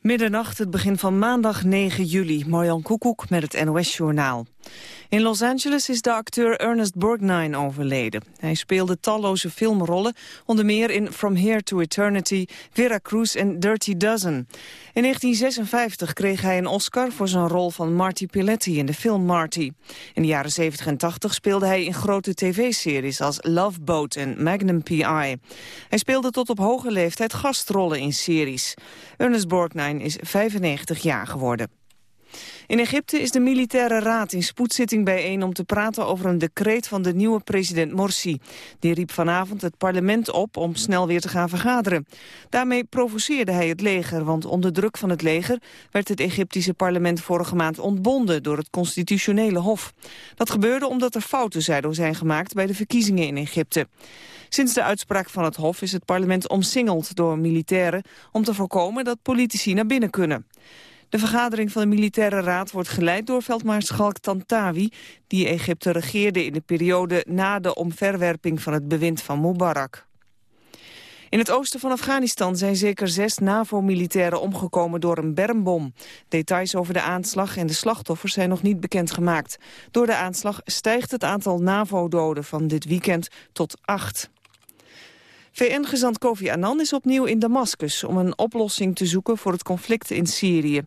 Middernacht, het begin van maandag 9 juli. Marjan Koekoek met het NOS-journaal. In Los Angeles is de acteur Ernest Borgnine overleden. Hij speelde talloze filmrollen, onder meer in From Here to Eternity, Veracruz en Dirty Dozen. In 1956 kreeg hij een Oscar voor zijn rol van Marty Piletti in de film Marty. In de jaren 70 en 80 speelde hij in grote tv-series als Love Boat en Magnum P.I. Hij speelde tot op hoge leeftijd gastrollen in series. Ernest Borgnine is 95 jaar geworden. In Egypte is de militaire raad in spoedzitting bijeen om te praten over een decreet van de nieuwe president Morsi. Die riep vanavond het parlement op om snel weer te gaan vergaderen. Daarmee provoceerde hij het leger, want onder druk van het leger werd het Egyptische parlement vorige maand ontbonden door het constitutionele hof. Dat gebeurde omdat er fouten zouden zijn gemaakt bij de verkiezingen in Egypte. Sinds de uitspraak van het Hof is het parlement omsingeld door militairen... om te voorkomen dat politici naar binnen kunnen. De vergadering van de Militaire Raad wordt geleid door veldmaarschalk Tantawi... die Egypte regeerde in de periode na de omverwerping van het bewind van Mubarak. In het oosten van Afghanistan zijn zeker zes NAVO-militairen omgekomen door een bermbom. Details over de aanslag en de slachtoffers zijn nog niet bekendgemaakt. Door de aanslag stijgt het aantal NAVO-doden van dit weekend tot acht. VN-gezant Kofi Annan is opnieuw in Damascus om een oplossing te zoeken voor het conflict in Syrië.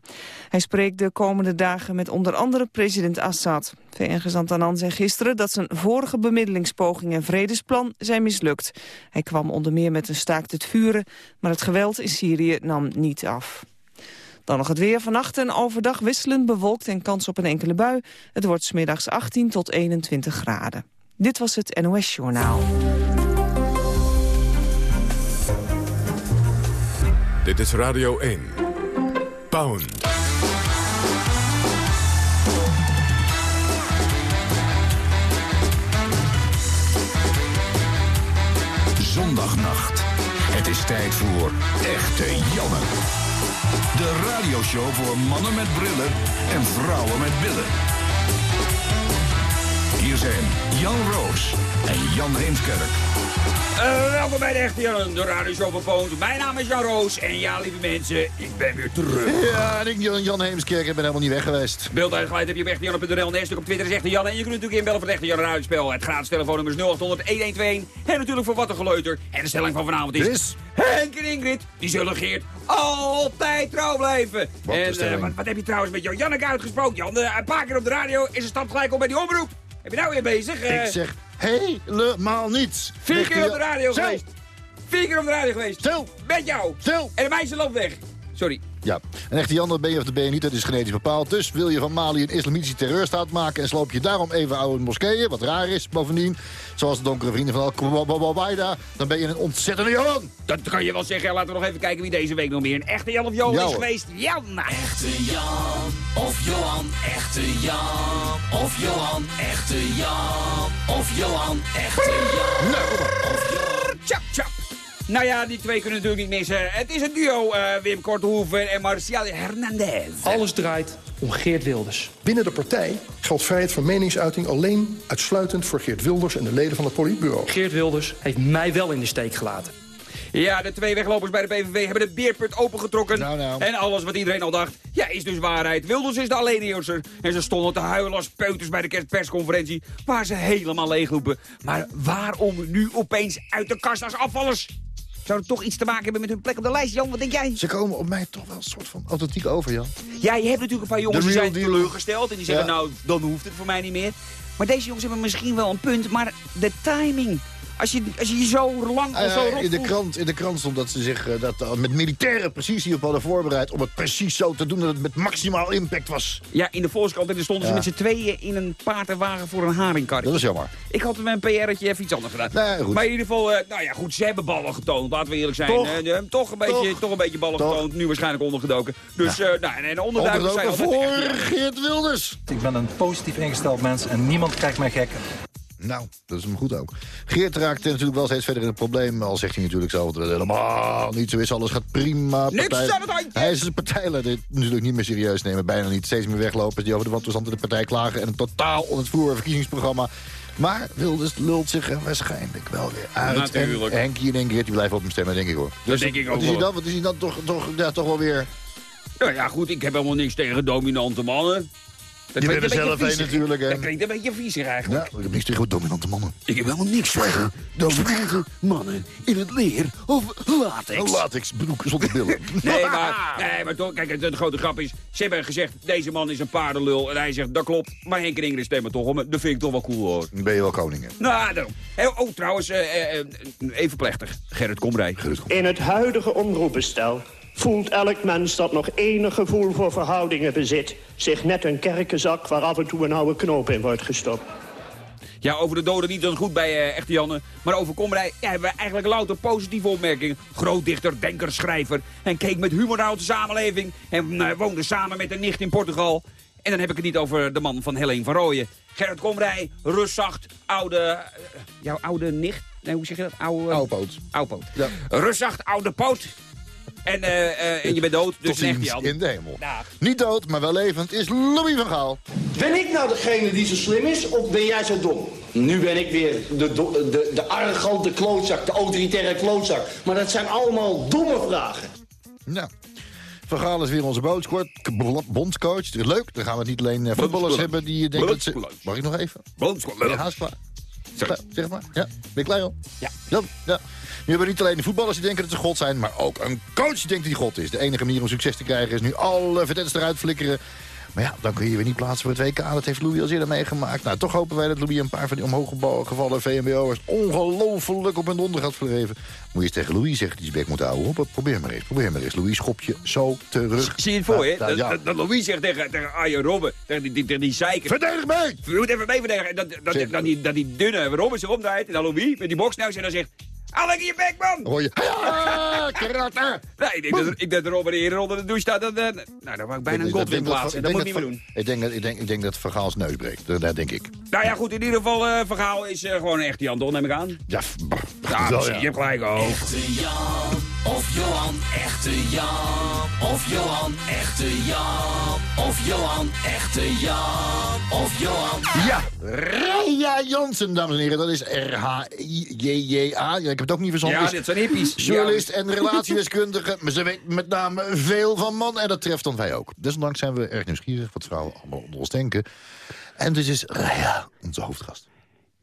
Hij spreekt de komende dagen met onder andere president Assad. VN-gezant Annan zei gisteren dat zijn vorige bemiddelingspoging en vredesplan zijn mislukt. Hij kwam onder meer met een staakt het vuren, maar het geweld in Syrië nam niet af. Dan nog het weer. Vannacht en overdag wisselend bewolkt en kans op een enkele bui. Het wordt smiddags 18 tot 21 graden. Dit was het NOS Journaal. Dit is Radio 1. Pound. Zondagnacht. Het is tijd voor Echte Janne. De radioshow voor mannen met brillen en vrouwen met billen. Hier zijn Jan Roos en Jan Heemskerk. Uh, welkom bij de Echte Jan, de radioshow van Poont. Mijn naam is Jan Roos en ja, lieve mensen, ik ben weer terug. Ja, en ik Jan, Jan Heemskerk, ik ben helemaal niet weg geweest. Beeld uitgeleid heb je op echtejan.nl, een stuk op Twitter is Echte Jan. En je kunt natuurlijk inbellen voor het Echte Jan Ruitspel. Het gratis telefoonnummer is 0800 1121. En natuurlijk voor wat een geleuter. En de stelling van vanavond is... is... Henk en Ingrid, die zullen Geert altijd trouw blijven. Wat en uh, wat, wat, heb je trouwens met Janneke uitgesproken? Jan, uh, een paar keer op de radio is een stap gelijk op bij die omroep. Heb je nou weer bezig? Ik zeg helemaal niets. Vier keer op de radio Stil. geweest. Vier keer op de radio geweest. Stil. Met jou. Stil. En de meisje loopt weg. Sorry. Ja, en echte Jan, dat ben je of dat ben je niet, dat is genetisch bepaald. Dus wil je van Mali een islamitische terreurstaat maken... en sloop je daarom even oude moskeeën, wat raar is bovendien... zoals de donkere vrienden van Al-Qaeda, dan ben je een ontzettende Jan. Dat kan je wel zeggen. Laten we nog even kijken wie deze week nog meer een echte Jan of Johan ja, is geweest. Jan! Echte Jan of Johan, echte Jan of Johan, echte Jan of Johan, echte Jan of Johan. Tjap, tjap. Nou ja, die twee kunnen natuurlijk niet missen. Het is een duo, uh, Wim Korthoeven en Marcial Hernandez. Alles draait om Geert Wilders. Binnen de partij geldt vrijheid van meningsuiting alleen uitsluitend voor Geert Wilders en de leden van het politbureau. Geert Wilders heeft mij wel in de steek gelaten. Ja, de twee weglopers bij de PVV hebben de beerput opengetrokken. Nou, nou. En alles wat iedereen al dacht, ja, is dus waarheid. Wilders is de alleenheerser. En ze stonden te huilen als peuters bij de kerstpersconferentie... waar ze helemaal leegloepen. Maar waarom nu opeens uit de kast als afvallers? Zou het toch iets te maken hebben met hun plek op de lijst, Jan? Wat denk jij? Ze komen op mij toch wel een soort van authentiek over, Jan. Ja, je hebt natuurlijk een paar jongens die zijn teleurgesteld. En die zeggen, ja. nou, dan hoeft het voor mij niet meer. Maar deze jongens hebben misschien wel een punt. Maar de timing... Als je, als je je zo lang of zo uh, in, de krant, in de krant stond dat ze zich uh, dat, uh, met militaire precisie op hadden voorbereid... om het precies zo te doen dat het met maximaal impact was. Ja, in de Volkskrant en stonden ja. ze met z'n tweeën in een paardenwagen voor een haringkar. Dat is jammer. Ik had met een PR'tje even iets anders gedaan. Nee, goed. Maar in ieder geval, nou ja, goed, ze hebben ballen getoond. Laten we eerlijk zijn. Toch, toch, een, beetje, toch. toch een beetje ballen toch. getoond. Nu waarschijnlijk ondergedoken. Dus, ja. nou, en, en onderduikers zijn voor Geert Wilders. Ik ben een positief ingesteld mens en niemand krijgt mij gek. Nou, dat is hem goed ook. Geert raakt natuurlijk wel steeds verder in het probleem. Al zegt hij natuurlijk zelf dat het helemaal niet zo is. Alles gaat prima. Partij... Niks aan het handje! Hij is zijn partijleider natuurlijk niet meer serieus nemen. Bijna niet. Steeds meer weglopers die over de wantoestand in de partij klagen. En een totaal ontvloer verkiezingsprogramma. Maar Wilders lult zich er waarschijnlijk wel weer uit. Natuurlijk. En Henkie en Ingrid die blijven op hem stemmen, denk ik hoor. Dus dat denk ik ook wat is hij dan? Wat is hij dan toch, toch, ja, toch wel weer Ja, ja, goed, ik heb helemaal niks tegen dominante mannen. Dat Je bent er zelf een natuurlijk, hè? Dat klinkt een beetje viezig eigenlijk. Ja, ik heb niks tegen dominante mannen. Ik heb helemaal niks tegen dominante mannen in het leer of latex. Een latex broek zonder billen. Nee, maar, nee, maar toch, kijk, de, de grote grap is... Ze hebben gezegd, deze man is een paardenlul. En hij zegt, dat klopt. Maar Henk en Ingrid stemmen toch om. Dat vind ik toch wel cool, hoor. Dan ben je wel koningen. Nou, daarom. Oh, trouwens, eh, eh, even plechtig. Gerrit Komrij. In het huidige omroepbestel voelt elk mens dat nog enig gevoel voor verhoudingen bezit... zich net een kerkenzak waar af en toe een oude knoop in wordt gestopt. Ja, over de doden niet dan goed bij eh, Echte Janne. Maar over Komrij ja, hebben we eigenlijk louter positieve opmerkingen. Groot dichter, denker, schrijver. En keek met humor naar onze samenleving. En eh, woonde samen met een nicht in Portugal. En dan heb ik het niet over de man van Helene van Rooyen. Gerrit Komrij, rustzacht, oude... eh, jouw oude nicht? Nee, hoe zeg je dat? Oude... Oude poot. Oude poot. Ja. Rustzacht, oude poot. En, eh, eh, en je bent dood, dus ziens Jan. in de hemel. Dag. Niet dood, maar wel levend is Louis van Gaal. Ben ik nou degene die zo slim is of ben jij zo dom? Nu ben ik weer de, de, de arrogante klootzak, de autoritaire klootzak. Maar dat zijn allemaal domme vragen. Nou, Van Gaal is weer onze boodschap, bondscoach. Leuk, dan gaan we niet alleen eh, voetballers hebben die denken dat ze... Mag ik nog even? Bondscoach. Klaar? Sorry. Klaar, Zeg maar. Ja, ben je klaar al? Ja. ja. ja. Nu hebben we niet alleen de voetballers die denken dat ze god zijn... maar ook een coach die denkt dat hij god is. De enige manier om succes te krijgen is nu alle verdetters eruit flikkeren. Maar ja, dan kun je je weer niet plaatsen voor het WK. Dat heeft Louis al eerder meegemaakt. Nou, toch hopen wij dat Louis een paar van die omhooggevallen VMBO'ers... ongelooflijk op hun donder gaat vergeven. Moet je eens tegen Louis zeggen die zijn bek moet houden. Hop, probeer maar eens, probeer maar eens. Louis, schop je zo terug. Zie je het voor, hè? Nou, Dat, ja. dat, dat Louis zegt tegen, tegen Arjen Robben, tegen die, tegen die zeiker. Verdedig mij! Je moet even mee verdedigen. Dat, dat, dat, die, dat die dunne Robben zich omdraait en dan Louis met die boksneus en dan zegt... Hou lekker je bek, man! Hoor je... Ja, karate! Nee, ik denk, dat, ik denk dat Robben eerder onder de douche staat. Dan, dan, nou, dan wou ik bijna een Godwin dat- plaatsen. Dat moet ik niet meer doen. Ik denk dat, ik denk, ik denk dat Van Gaals neus breekt. Dat, dat denk ik. Nou ja, goed, in ieder geval, eh verhaal is eh, gewoon een echte Jan, toch, neem ik aan. Ja, bah, Ja, je hebt gelijk ook. Echte Jan of Johan, echte Jan of Johan, echte Jan of Johan, echte Jan of Johan. Ja, Raya Jansen, dames en heren. Dat is R-H-J-J-A. Ja, ik heb het ook niet verzonnen. Ja, Is dit zijn hippies. Journalist en relatiedeskundige. Maar ze weet met name veel van man. En dat treft dan wij ook. Desondanks zijn we erg nieuwsgierig wat vrouwen allemaal onder ons denken. En dus is Raya onze hoofdgast.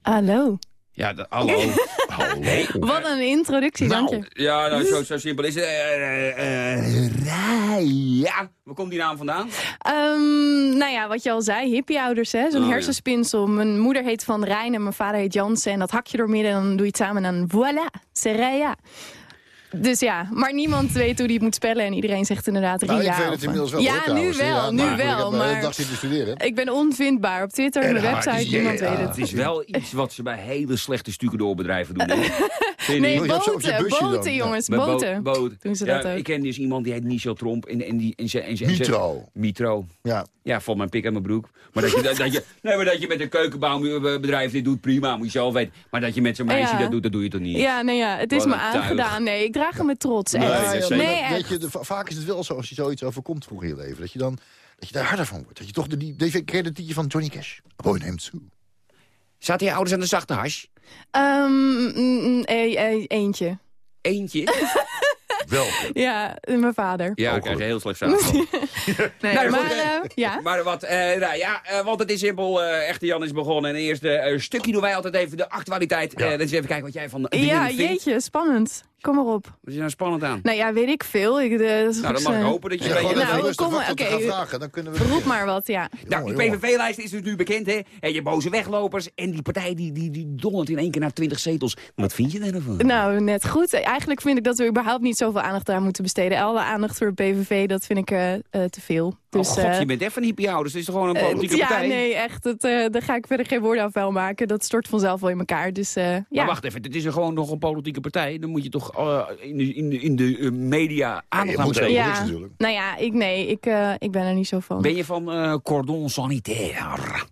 Hallo. Ja, de- hallo. Hallo. Wat een introductie, Nou. dank je. Ja, nou, zo, zo simpel is het. Eh, Raya. Waar komt die naam vandaan? Ehm, nou ja, wat je al zei, hippieouders, hè? Zo'n Oh, ja. hersenspinsel. Mijn moeder heet Van Rijn en mijn vader heet Jansen. En dat hak je door midden en dan doe je het samen en dan voilà, Seraya. Dus ja, maar niemand weet hoe die het moet spellen. En iedereen zegt inderdaad Ria. Nou, ik weet het inmiddels wel. Ja, hoor, nu wel, Ja, nu maar Ik wel. heb een hele Maar dag zitten studeren. ik ben onvindbaar op Twitter, op mijn website, niemand ja. weet Het het. is wel iets wat ze bij hele slechte stucadoorbedrijven doen. Nee, op je boten, boten ja. jongens, Bij bo- boten. boot. Doen ze ja, dat ook. Ik ken dus iemand die heet Michel Tromp. En, en die, en ze, en ze, en ze- Mitro. Mitro. Ja. Ja, valt mijn pik aan mijn broek. Maar dat je, dat, dat je, nee, maar dat je met een keukenbouwbedrijf dit doet, prima. Moet je zelf weten. Maar dat je met zo'n meisje Ja. dat doet, dat doe je toch niet? Ja, nee, ja, het is me aangedaan. Nee, ik draag hem met trots. Nee, echt. nee, weet je, de- va- vaak is het wel zo als je zoiets overkomt vroeger in je leven. Dat je dan dat je daar harder van wordt. Dat je toch de, die, die creditietje van Johnny Cash. Boy named Sue. Zaten je ouders aan de zachte hash? Ehm, mm, mm, eh, eh, eentje. Eentje? Welke? Ja, mijn vader. Ja, ik krijg je heel slecht samen. Nee, Nou, maar eh, ja. Maar wat, eh, nou ja, eh, want het is simpel. eh, echte Jan is begonnen. En eerst een stukje doen wij altijd even de actualiteit. Ja. Eh, dus even kijken wat jij van de dingen Ja, vindt. jeetje, spannend. Kom maar op. Wat is er nou spannend aan? Nou ja, weet ik veel. Ik, eh, dat is Nou, dan mag ik eh, hopen dat je... Ja, bij je- Nou, kom oké. vragen. Dan kunnen we Roep maar wat, ja. Nou, die. PVV-lijst is dus nu bekend, hè? En je boze weglopers en die partij die, die, die dondert in één keer naar 20 zetels. Wat vind je daarvan? Nou, net goed. Eigenlijk vind ik dat we überhaupt niet zoveel aandacht aan moeten besteden. Alle aandacht voor PVV, dat vind ik eh, eh, te veel. Dus, oh god, eh, je bent echt van hippiehouders. Het is toch gewoon een eh, politieke ja, partij? nee, echt. Dat, eh, daar ga ik verder geen woorden aan vuil maken. Dat stort vanzelf wel in elkaar. Dus eh, ja. Maar wacht even, het is er gewoon nog een politieke partij. Dan moet je toch eh, in de, in de, in de media aandacht aan besteden. ja. natuurlijk. Nou ja, ik, nee, ik, eh, ik ben er niet zo van. Ben je van eh, cordon sanitaire?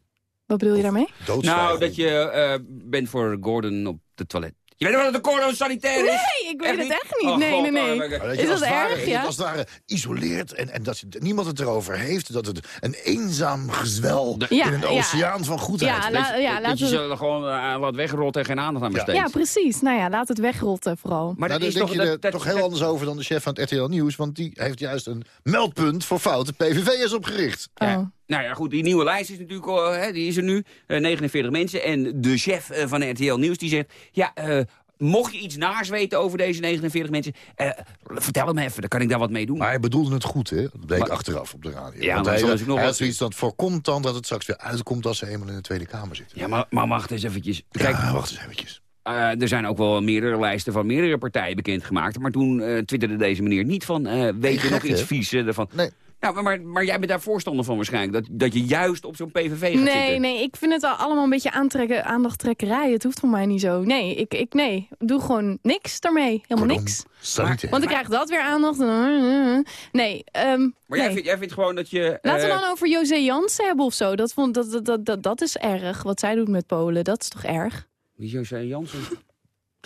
Wat bedoel je daarmee? Nou, dat je eh, bent voor Gordon op de toilet. Je weet wel dat de cordon sanitair is? Nee, ik weet Echt het niet? echt niet. Oh, nee, God, nee, nee. Maar weet je, Is als dat het ware- erg? Ja. Als het ware isoleert en, en dat niemand het erover heeft. Dat het een eenzaam gezwel Ja, in een ja. oceaan van goedheid. Ja, la- ja, dat laten je ze gewoon eh, laat wegrotten en geen aandacht aan besteedt. Ja, precies. Nou ja, laat het wegrotten vooral. Maar nou, dat daar is denk toch, je dat, er dat- toch heel dat- anders over dan de chef van het RTL Nieuws. Want die heeft juist een meldpunt voor foute PVV'ers opgericht. Oh. Nou ja, goed, die nieuwe lijst is natuurlijk, eh, hè, die is er nu, eh, 49 mensen. En de chef eh, van RTL Nieuws die zegt, ja, eh, mocht je iets naars weten over deze 49 mensen, eh, vertel hem even, dan kan ik daar wat mee doen. Maar hij bedoelde het goed, hè? Dat bleek Maar- achteraf op de radio. Ja, Want maar hij, nog hij had zoiets dat voorkomt dan dat het straks weer uitkomt... als ze eenmaal in de Tweede Kamer zitten. Ja, maar, maar wacht eens eventjes. Kijk, ja, wacht eens eventjes. eh, er zijn ook wel meerdere lijsten van meerdere partijen bekendgemaakt. Maar toen eh twitterde deze meneer niet van, eh, weet je nog iets vies eh, ervan? Nee. Ja, maar, maar, jij bent daar voorstander van waarschijnlijk. Dat, dat je juist op zo'n PVV gaat Nee, zitten. nee, ik vind het al allemaal een beetje aantrekken, aandachttrekkerij. Het hoeft voor mij niet zo. Nee, ik, ik nee, doe gewoon niks daarmee. Helemaal Pardon, niks. Want ik krijg dat weer aandacht. en- Nee, ehm, Maar jij, vindt, jij vindt gewoon dat je... Laten we eh, dan over José Jansen hebben of zo. Dat, vond, dat, dat, dat, dat, dat is erg. Wat zij doet met Polen, dat is toch erg? Wie José Jansen?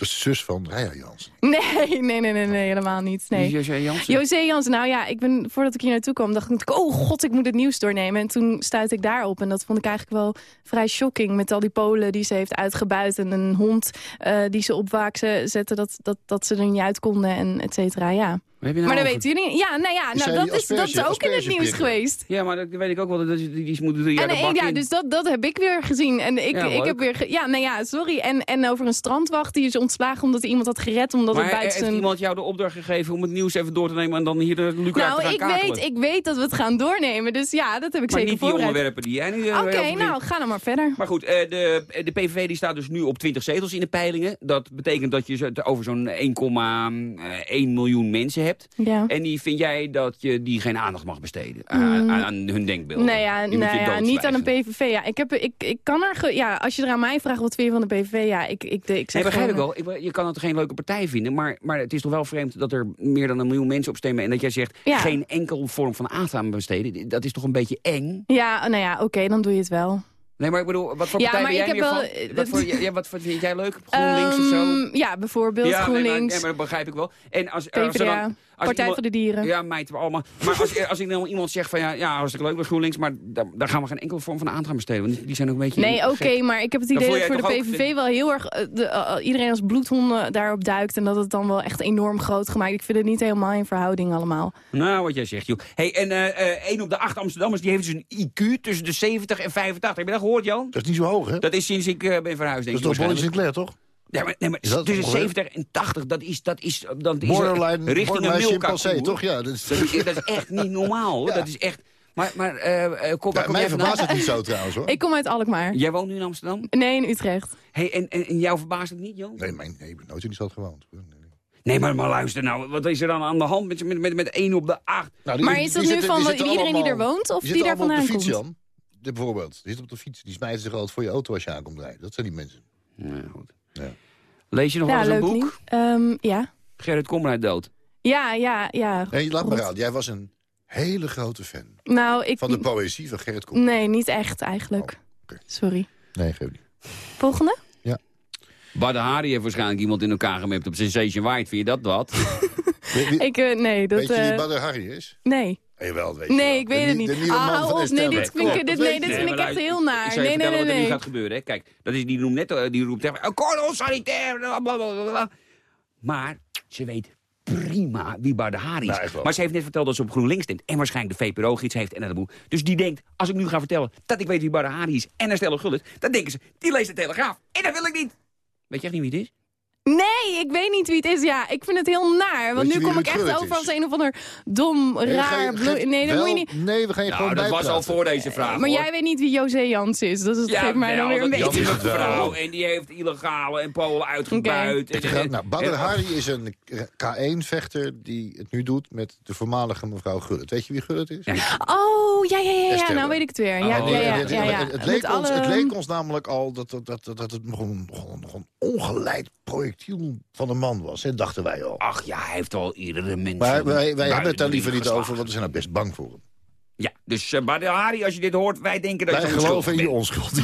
Dat is de zus van Raya Jansen. Nee, nee, nee, nee, nee helemaal niet. Nee. José Jansen? José Jansen, nou ja, ik ben, voordat ik hier naartoe kwam, dacht ik, oh god, ik moet het nieuws doornemen. En toen stuitte ik daarop en dat vond ik eigenlijk wel vrij shocking. Met al die Polen die ze heeft uitgebuit en een hond eh, die ze op waak ze- zette, dat, dat, dat ze er niet uit konden en et cetera, ja. Je nou Maar dat weten jullie niet. Ja, nou ja, nou, dat, is, dat is ook in het nieuws geweest. Ja, maar dat weet ik ook wel. Dat is, die, die moeten drie jaar En, de eh, ja, dus dat, dat heb ik weer gezien. En ik, Ja, ik heb weer... ja, nou ja, sorry. En, en over een strandwacht die is ontslagen omdat hij iemand had gered. Omdat maar het buiten heeft iemand jou de opdracht gegeven om het nieuws even door te nemen... en dan hier de Lucas te Nou, gaan ik kakelen? weet, ik weet dat we het gaan doornemen. Dus ja, dat heb ik maar zeker niet die onderwerpen die jij nu... eh, Oké, nou, ga dan maar verder. Maar goed, eh, de, de PVV die staat dus nu op 20 zetels in de peilingen. Dat betekent dat je over zo'n 1,1 miljoen mensen hebt. Ja. En die vind jij dat je die geen aandacht mag besteden aan, aan hun denkbeelden? Nee, ja, Die moet nee je ja, niet aan een. PVV. Ja, ik, heb, ik, ik kan er... ge- Ja, als je er aan mij vraagt, wat vind je van de PVV? Ja, ik, ik, ik zeg Nee, begrijp ik wel. Ik- Je kan het geen leuke partij vinden, maar, maar het is toch wel vreemd dat er meer dan een miljoen mensen op stemmen en dat jij zegt Ja. geen enkel vorm van aandacht aan besteden. Dat is toch een beetje eng? Ja, nou ja, oké, dan doe je het wel. Nee, maar ik bedoel, wat voor Ja, partij maar ben jij ik meer heb wel- van? Wat, voor, ja, wat vind jij leuk? GroenLinks of zo? Ehm, Ja, bijvoorbeeld ja, nee, maar, GroenLinks, nee, maar dat begrijp ik wel. En als, als er dan, Partij iemand- voor de Dieren. Ja, meid, we allemaal. Maar als, als ik dan iemand zeg van ja, ja hartstikke leuk bij GroenLinks, maar daar, daar gaan we geen enkele vorm van aandacht aan besteden. Want die- zijn ook een beetje. Nee, oké, maar ik heb het idee dat voor de PVV wel heel erg eh, de, eh, iedereen als bloedhonden daarop duikt. En dat het dan wel echt enorm groot gemaakt. Ik vind het niet helemaal in verhouding allemaal. Nou, wat jij zegt, joh. Hey, en eh eh, één op de acht Amsterdammers die heeft dus een IQ tussen de 70 en 85. Heb je dat gehoord, Jan? Dat is niet zo hoog, hè? Dat Dat is sinds ik eh, ben verhuisd, denk is ik. toch Bonnie. Sinclair, toch? Ja, maar, nee, maar dat tussen ongeveer? 70 en 80, dat is, dat is, dat is Borderline, richting borderline een toch? Ja, dat is, Dat is, dat is echt niet normaal, hoor. Ja. Dat is echt... Maar, maar eh, eh, kom, Ja, kom mij verbaast het niet zo trouwens, hoor. Ik kom uit Alkmaar. Jij woont nu in Amsterdam? Nee, in Utrecht. Hey, en, en, en jou verbaast het niet, Jan? Nee, mijn, nee, ik ben nooit in die stad gewoond. Nee, maar, maar luister nou. Wat is er dan aan de hand met, met, met, met 1 op de 8? Nou, die- Maar is dat zitten- nu van die iedereen die er woont of die zitten daar vandaan de fiets, komt? Jan. Bijvoorbeeld. Die zitten op de fiets. Die smijten zich altijd voor je auto als je aankomt rijden. Dat zijn die mensen. Ja, goed. Ja. Lees je nog Ja, wel eens een boek? Ehm, ja. Gerrit Komrij dood. Ja, ja, ja. Nee, laat Goed. raden. Jij was een hele grote fan Nou, ik... van de poëzie van Gerrit Kom. Nee, niet echt eigenlijk. Oh. Sorry. Nee, geef niet. Volgende? Badr Hari heeft waarschijnlijk iemand in elkaar gemept op Sensation White. Vind je dat wat? Wie- Ik, eh, nee, dat... weet je wie eh, Badr Harry is? nee. Eh, Jawel, weet je Nee, wel. ik weet De het nie- niet. De nieuwe Ah, man hou van op. Nee, dit vind ik- dit- nee, dit vind ik echt heel naar. Ik zal je Nee, nee, nee, wat er nu nee. gaat gebeuren. Hè. Kijk, dat is, die, noemt net, eh, die roept tegen oh, cordon sanitair. blablabla. Maar ze weet prima wie Badr Hari is. Nou, maar ze heeft net verteld dat ze op GroenLinks stemt. En waarschijnlijk de VPRO iets heeft en dat boek. Dus die denkt, als ik nu ga vertellen dat ik weet wie Badr Hari is... en Estelle Gullit, dan denken ze, die leest de Telegraaf. En dat wil ik niet. Weet je echt niet wie het is? Nee, ik weet niet wie het is. Ja, ik vind het heel naar. Want nu kom ik echt over is? als een of ander dom, raar... Nee, dat moet je niet... Nee, we gaan je Nou, gewoon dat was al voor deze vraag, Maar hoor. jij weet niet wie José Jans is. Dat geeft mij dan weer een is beetje... een Jawel. vrouw en die heeft illegale en Polen uitgebuit. Nou, Badr Hari is een K1-vechter die het nu doet met de voormalige mevrouw Gullit. Weet je wie Gullit is? Oh, ja, ja, ja, ja. Nou weet ik het weer. Ja, ja, ja, ja, Het- ja, ja. Het, het, leek ons, alle- het leek ons namelijk al dat, dat, dat, dat het nog een, ongeleid projectiel van een man was. Hè, dachten wij al. Ach ja, hij heeft al iedere mens... Maar wij, wij hebben het daar liever niet geslagen. over, want we zijn er best bang voor hem. Ja, dus uh, Badahari, als je dit hoort, wij denken dat Wij je geloven in je onschuld.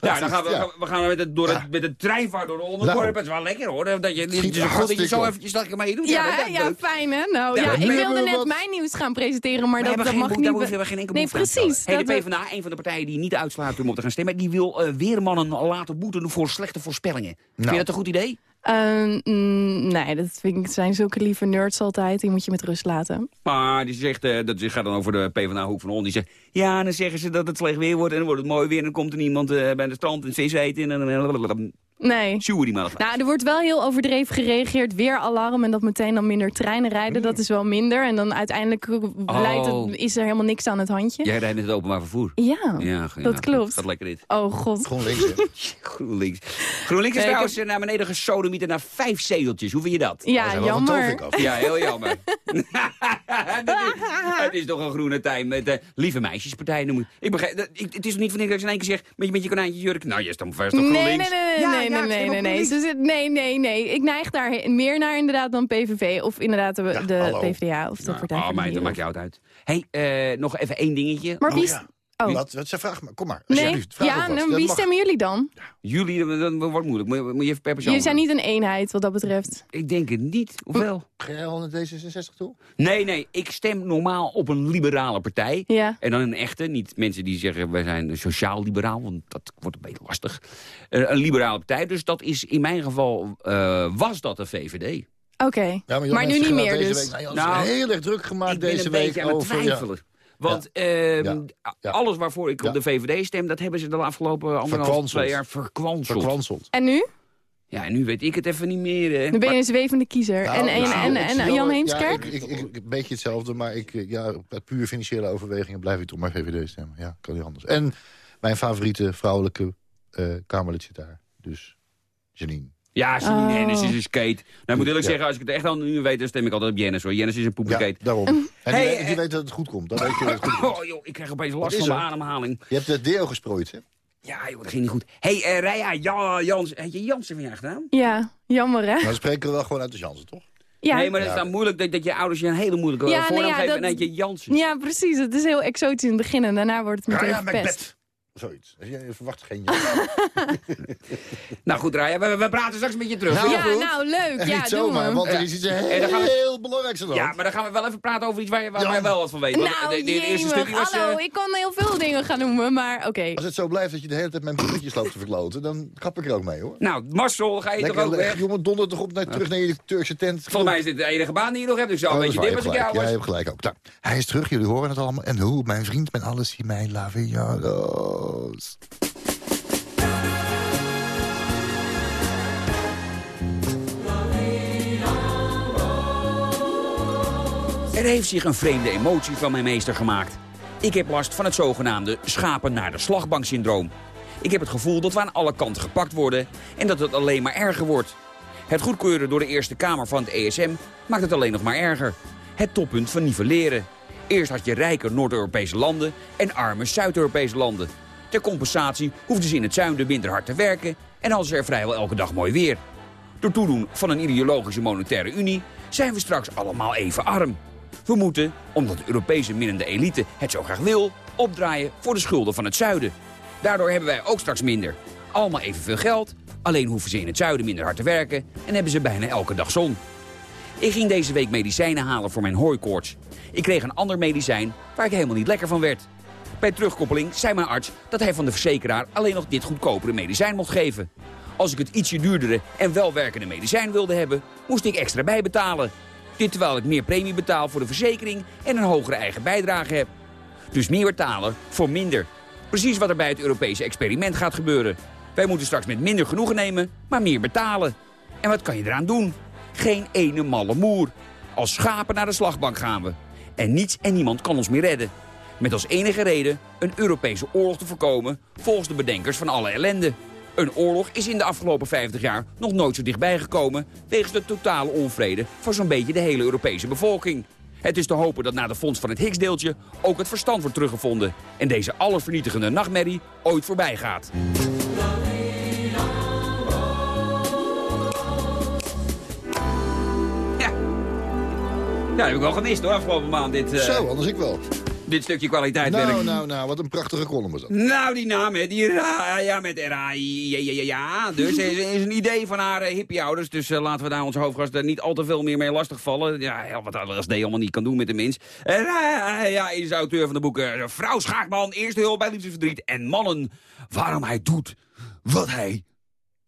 Ja, dan gaan we, Ja. we gaan met de, door het, met de treinvaart door de onderkorp. Nou. Het is wel lekker hoor. Dat je, het is goed dat je zo eventjes lekker mee doet. Ja, dat ja, fijn hè? Nou Ja, ik wilde hebben net wat- mijn nieuws gaan presenteren, maar We dat, hebben dat geen mag boek, niet. daar be- hoeven we geen enkel Nee, precies. Hey, de PvdA, een van de partijen die niet uitslaat om op te gaan stemmen... die wil eh, weermannen laten boeten voor slechte voorspellingen. Vind je dat een goed idee? Eh, mm, nee, dat vind ik, zijn zulke lieve nerds altijd. Die moet je met rust laten. Maar die zegt, eh, dat gaat dan over de PvdA-hoek van Holland. Die zegt, ja, dan zeggen ze dat het slecht weer wordt... en dan wordt het mooi weer en dan komt er iemand eh, bij de strand en vis eten... en dan Nee. sjoe die. Nou, er wordt wel heel overdreven gereageerd. Weer alarm en dat meteen dan minder treinen rijden. Dat is wel minder. En dan uiteindelijk leidt Oh. het, is er helemaal niks aan het handje. Jij rijdt met het openbaar vervoer. Ja, Ja, dat klopt. Gaat lekker dit. Oh god. GroenLinks? GroenLinks. GroenLinks is Nee, trouwens eh, naar beneden gesodemieten naar vijf zeteltjes. Hoe vind je dat? Ja, van jammer. Ja, heel jammer. Dat is, het is toch een groene tijn met de lieve meisjespartij. noem ik. Begrijp, dat- ik, het is niet van dat ik in één keer zeg, met je, met je konijntje jurk. Nou, je is dan vast toch Nee, nee, GroenLinks? nee, nee, Ja, nee, ja, nee, nee, nee, nee. Ze zit- nee, nee, nee. Ik neig daar meer naar inderdaad dan PVV. Of inderdaad de, de. PvdA of de Partij Oh, meid, dat maakt jou het uit. hey, eh, nog even één dingetje. Maar wie... Oh, ja. Oh. Wat, wat ze vraag maar. Kom maar. Nee, alsjeblieft, vraag ja, nou, wie mag. stemmen jullie dan? Jullie, dat, dat wordt moeilijk. Moet, je- moet je even per persoon Jullie zijn niet een eenheid wat dat betreft. Ik denk het niet. Hoeveel? Ga jij al naar D66 toe? Nee, nee. Ik stem normaal op een liberale partij. Ja. En dan een echte, niet mensen die zeggen wij zijn sociaal-liberaal, want dat wordt een beetje lastig. Eh, een liberale partij, dus dat is in mijn geval, eh, was dat de VVD. Oké. Ja, maar nu niet meer deze dus. Week, nou, Nou, is heel erg druk gemaakt ik ben deze een week over... ja. Want ehm, Ja. Ja. alles waarvoor ik Ja. op de VVD stem, dat hebben ze de afgelopen anderhalf, Verkwanseld. twee jaar verkwanseld. Verkwanseld. En nu? Ja, en nu weet ik het even niet meer. hè. Nu ben je een zwevende kiezer. Nou, en, en, nou, en, en Jan ja, Heemskerk? ik, ik, ik, een beetje hetzelfde, maar ik, eh, ja, uit puur financiële overwegingen blijf ik toch maar VVD stemmen. Ja, kan niet anders. En mijn favoriete vrouwelijke eh Kamerlid zit daar. Dus Janine. Ja, Oh. Hennis is een skate. Nou, moet eerlijk Ja. zeggen, als ik het echt al nu weet, dan stem ik altijd op Jennis. Hoor. Jennis is een Ja, poepakket. daarom. En die, Hey, weet, die weet dat het goed komt. Dan weet je dat het goed komt. Oh joh, ik krijg opeens last is van mijn ademhaling. Je hebt de deo gesprooid, hè? Ja joh, dat ging niet goed. Hé, hey, uh, Raya, ja, Jans, heb je Jansen van jou gedaan? Ja, jammer hè? Maar dan spreken we wel gewoon uit de Jansen, toch? Ja, Nee, maar dat is dan moeilijk dat, dat je ouders je een hele moeilijke Ja, voornaam nee, ja, geven dat- en dat je Jansen. ja, precies. Het is heel exotisch in het begin en daarna wordt het meteen Raya verpest. Macbeth. Zoiets. Je je verwacht geen. Nou goed, Raya, we, we praten straks met je terug. Nou, Ja, goed. nou leuk. En Ja, niet doen zomaar, we. want er is iets we- heel belangrijks aan Ja, maar dan gaan we wel even praten over iets waar je, waar Ja. wel wat van weet. Want Nou, de, de, de eerste jemig. stukje was... eh, Hallo, ik kon heel veel dingen gaan noemen, maar oké. Als het zo blijft dat je de hele tijd mijn pilletjes loopt te verkloten, dan kap ik er ook mee, hoor. Nou, Marcel, ga je Lekker, toch ook weg? jongen, donder toch op naar, terug naar je Turkse tent. Volgens mij is dit de enige baan die je nog hebt. Dus ik zou Oh, dim je als ik hebt jou gelijk. Ja, was. je hebt gelijk ook. Nou, hij is terug, jullie horen het allemaal. En hoe, mijn vriend met alles die mij laviados. Er heeft zich een vreemde emotie van mijn meester gemaakt. Ik heb last van het zogenaamde schapen naar de slagbank syndroom. Ik heb het gevoel dat we aan alle kanten gepakt worden en dat het alleen maar erger wordt. Het goedkeuren door de Eerste Kamer van het ESM maakt het alleen nog maar erger. Het toppunt van nivelleren. Eerst had je rijke Noord-Europese landen en arme Zuid-Europese landen. Ter compensatie hoefden ze in het zuiden minder hard te werken en hadden ze er vrijwel elke dag mooi weer. Door toedoen van een ideologische monetaire unie zijn we straks allemaal even arm. We moeten, omdat de Europese minnende elite het zo graag wil, opdraaien voor de schulden van het zuiden. Daardoor hebben wij ook straks minder. Allemaal evenveel geld, alleen hoeven ze in het zuiden minder hard te werken en hebben ze bijna elke dag zon. Ik ging deze week medicijnen halen voor mijn hooikoorts. Ik kreeg een ander medicijn waar ik helemaal niet lekker van werd. Bij terugkoppeling zei mijn arts dat hij van de verzekeraar alleen nog dit goedkopere medicijn mocht geven. Als ik het ietsje duurdere en welwerkende medicijn wilde hebben, moest ik extra bijbetalen. Dit terwijl ik meer premie betaal voor de verzekering en een hogere eigen bijdrage heb. Dus meer betalen voor minder. Precies wat er bij het Europese experiment gaat gebeuren. Wij moeten straks met minder genoegen nemen, maar meer betalen. En wat kan je eraan doen? Geen ene malle moer. Als schapen naar de slagbank gaan we. En niets en niemand kan ons meer redden. Met als enige reden een Europese oorlog te voorkomen volgens de bedenkers van alle ellende. Een oorlog is in de afgelopen 50 jaar nog nooit zo dichtbij gekomen... wegens de totale onvrede van zo'n beetje de hele Europese bevolking. Het is te hopen dat na de vondst van het Higgsdeeltje ook het verstand wordt teruggevonden... en deze allervernietigende nachtmerrie ooit voorbij gaat. Ja. Ja, dat heb ik wel gemist hoor, afgelopen maand. Dit, eh, Zo, anders ik wel. Dit stukje kwaliteitwerk. Nou, nou, nou, wat een prachtige column was dat. Nou, die naam, hè, die ra, ja, met R-A-I, ja, ja, ja, ja. Dus is, is een idee van haar uh, hippieouders. Dus uh, laten we daar onze hoofdgast er niet al te veel meer mee lastigvallen. Ja, ja wat LSD allemaal niet kan doen met de mens. Uh, ja, is auteur van de boeken Vrouw Schaakman, Eerste Hulp bij Liefdesverdriet en Mannen, waarom hij doet wat hij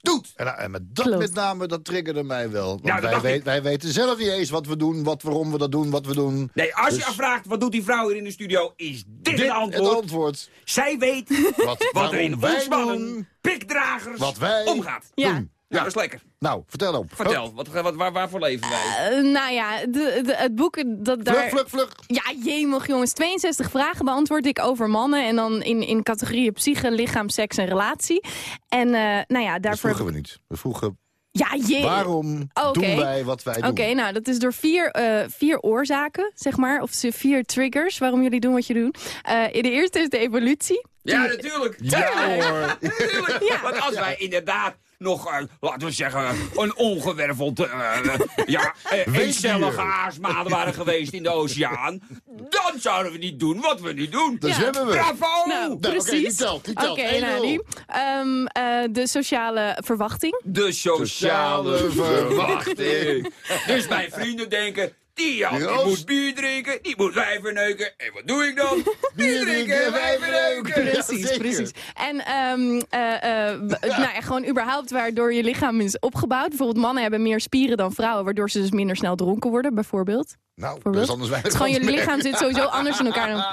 doet. En, en met dat Klopt. met name, dat triggerde mij wel. Want wij, weet- wij weten zelf niet eens wat we doen, wat, waarom we dat doen, wat we doen. Nee, als Dus je afvraagt wat doet die vrouw hier in de studio, is dit, dit het antwoord. het antwoord. Zij weet Wat, wat er waarom in ons mannen, pikdragers, wat wij omgaat. Ja. doen. Ja, dat is lekker. Nou, vertel op. Vertel, wat, wat, waar, waarvoor leven wij? Eh, nou ja, de, de, het boek, dat daar... Vlug, vlug, vlug. Ja, jemig jongens. 62 vragen beantwoord ik over mannen. En dan in, in categorieën psyche, lichaam, seks en relatie. En eh, nou ja, Dat daarvoor... vroegen we niet. We vroegen, Ja, je... waarom doen wij wat wij doen? Oké, nou, dat is door vier, eh, vier oorzaken, zeg maar. Of ze- vier triggers waarom jullie doen wat je doen. Eh, de eerste is de evolutie. Ja, natuurlijk. Ja hoor. Natuurlijk. Ja. Want als wij inderdaad nog, eh, laten we zeggen, een ongewerveld, eh, eh, ja, eencellige aasmaden waren geweest in de oceaan, dan zouden we niet doen wat we nu doen. Ja. zwemmen we. Bravo! Nou, oké, precies. die telt, die telt. Oké, 1-0. nou die. Ehm, eh, de sociale verwachting. De sociale Sociale verwachting. Dus mijn vrienden denken, die Jan die Roos. moet bier drinken, die moet wijven neuken. En wat doe ik dan? Bier drinken en wijven neuken. Precies, precies. En ehm, eh, eh, nou ja, gewoon überhaupt waardoor je lichaam is opgebouwd. Bijvoorbeeld mannen hebben meer spieren dan vrouwen, waardoor ze dus minder snel dronken worden, bijvoorbeeld. Nou, dat is anders weinig Het is gewoon je lichaam zit sowieso anders in elkaar dan.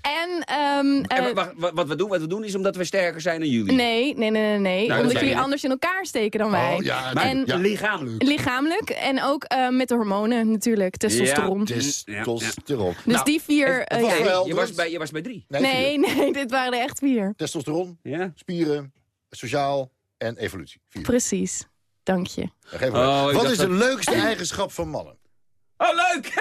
En, ehm, En eh, wa- wa- wat, we doen, wat we doen is omdat we sterker zijn dan jullie. nee, nee, nee, nee, nee. dat omdat jullie je. anders in elkaar steken dan wij. Oh, ja, Maar en ja. lichamelijk. lichamelijk en ook eh, met de hormonen natuurlijk, testosteron. Ja, Testosteron. Dus Nou, die vier... eh, ja. voor je, was bij, je was bij drie. nee, Nee, dit waren er echt vier. Testosteron, Ja? spieren, sociaal en evolutie. Vier. Precies. Dank je. Oh, Wat is de leukste eigenschap van mannen? Oh, leuk!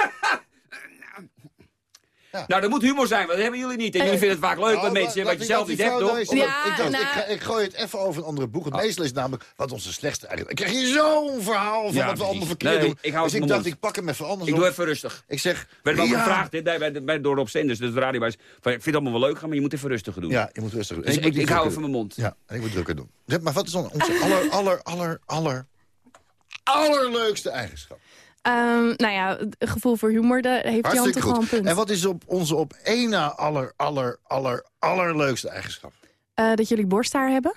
Nou, dat moet humor zijn, want dat hebben jullie niet. En jullie vinden het vaak leuk Nou, wat mensen wat je ik zelf niet hebt, toch? nou Ja, ik dacht, nou- ik, ga, ik gooi het even over een ander boek. Het meestal is namelijk wat onze slechtste eigenlijk. Dan krijg je zo'n verhaal van Ja, wat we allemaal verkeerd Nee, doen. ik hou dus ik van dacht, mond. ik pak hem even anders Ik op. doe even rustig. Ik zeg, We hebben ook ja. gevraagd hè, bij, bij, bij, door Rob Stenders, dus de radiobuis. Van, ik vind het allemaal wel leuk gaan, maar je moet even rustig doen. Ja, je moet rustig doen. Dus ik, ik hou even mijn mond. Ja, en ik moet drukker doen. Zeg, Maar wat is dan onze aller, aller, aller, aller, allerleukste eigenschap? Ehm, nou ja, het gevoel voor humor, daar heeft Jan toch wel een goed. punt. En wat is op onze op één na aller, aller, aller, allerleukste eigenschap? Eh, dat jullie borsthaar hebben?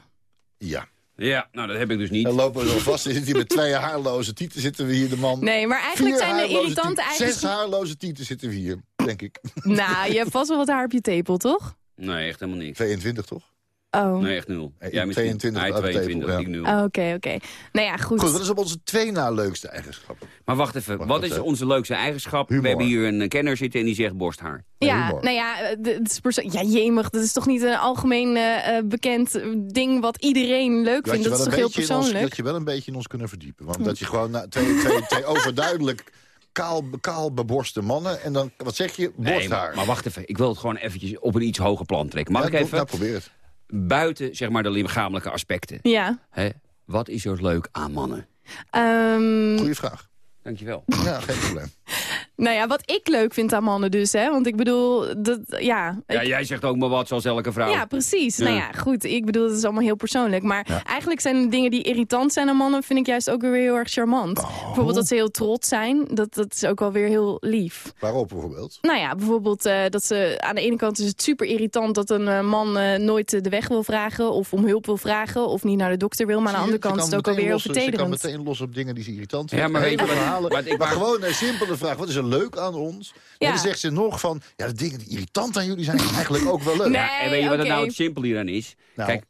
Ja. Ja, nou dat heb ik dus niet. Dan lopen we zo vast. Dan zit hier met twee haarloze tieten zitten we hier, de man. Nee, maar eigenlijk Vier zijn de irritante tieten. Zes eigenschappen... haarloze tieten zitten we hier, denk ik. Nou, je hebt vast wel wat haar op je tepel, toch? Nee, echt helemaal niks. 22, toch? Oh, Nee, echt nul. Eh, Jij misschien. 22 Hij op de 22, tepel, ik nul. Oh, oké, oké. Nou ja, goed. Goed, wat is op onze twee na leukste eigenschap? Maar wacht even, Wacht, wat is even. onze leukste eigenschap? Humor. We hebben hier een eh, kenner zitten en die zegt borsthaar. Ja, humor. nou ja, eh, het is ja, jemig. Dat is toch niet een algemeen eh, bekend ding wat iedereen leuk Dat vindt. Dat is wel toch een heel beetje in ons, persoonlijk? dat je wel een beetje in ons kunnen verdiepen. Want dat je gewoon na, twee, twee, twee overduidelijk kaal, kaal beborste mannen... en dan, wat zeg je, Nee, borsthaar. maar, maar wacht even, ik wil het gewoon eventjes op een iets hoger plan trekken. Mag Ja, ik even? Nou, probeer het. Buiten, zeg maar, de lichamelijke aspecten. Ja. Hè? Wat is er leuk aan mannen? Ehm, Goeie vraag. Dankjewel. Ja, geen probleem. nou ja, wat ik leuk vind aan mannen dus, hè. Want ik bedoel, dat, ja... Ja, ik- jij zegt ook maar wat, zoals elke vrouw. Ja, precies. Ja. Nou ja, goed. Ik bedoel, het is allemaal heel persoonlijk. Maar eigenlijk zijn de dingen die irritant zijn aan mannen... vind ik juist ook weer heel erg charmant. Oh. Bijvoorbeeld dat ze heel trots zijn. Dat, dat is ook wel weer heel lief. Waarop bijvoorbeeld? Nou ja, bijvoorbeeld eh, dat ze... Aan de ene kant is het super irritant dat een eh, man eh, nooit de weg wil vragen... of om hulp wil vragen of niet naar de dokter wil. Maar aan de andere kant is het ook alweer heel lossen- Ze kan vertederend. meteen los op dingen die ze irritant Ja, vinden. maar ik- maar waar- gewoon een simpele vraag. Wat is er leuk aan ons? Ja. En dan zegt ze nog van... Ja, de dingen die irritant aan jullie zijn eigenlijk ook wel leuk. Nee. Ja, en weet je wat er nou het simpel hieraan is? Nou. Kijk,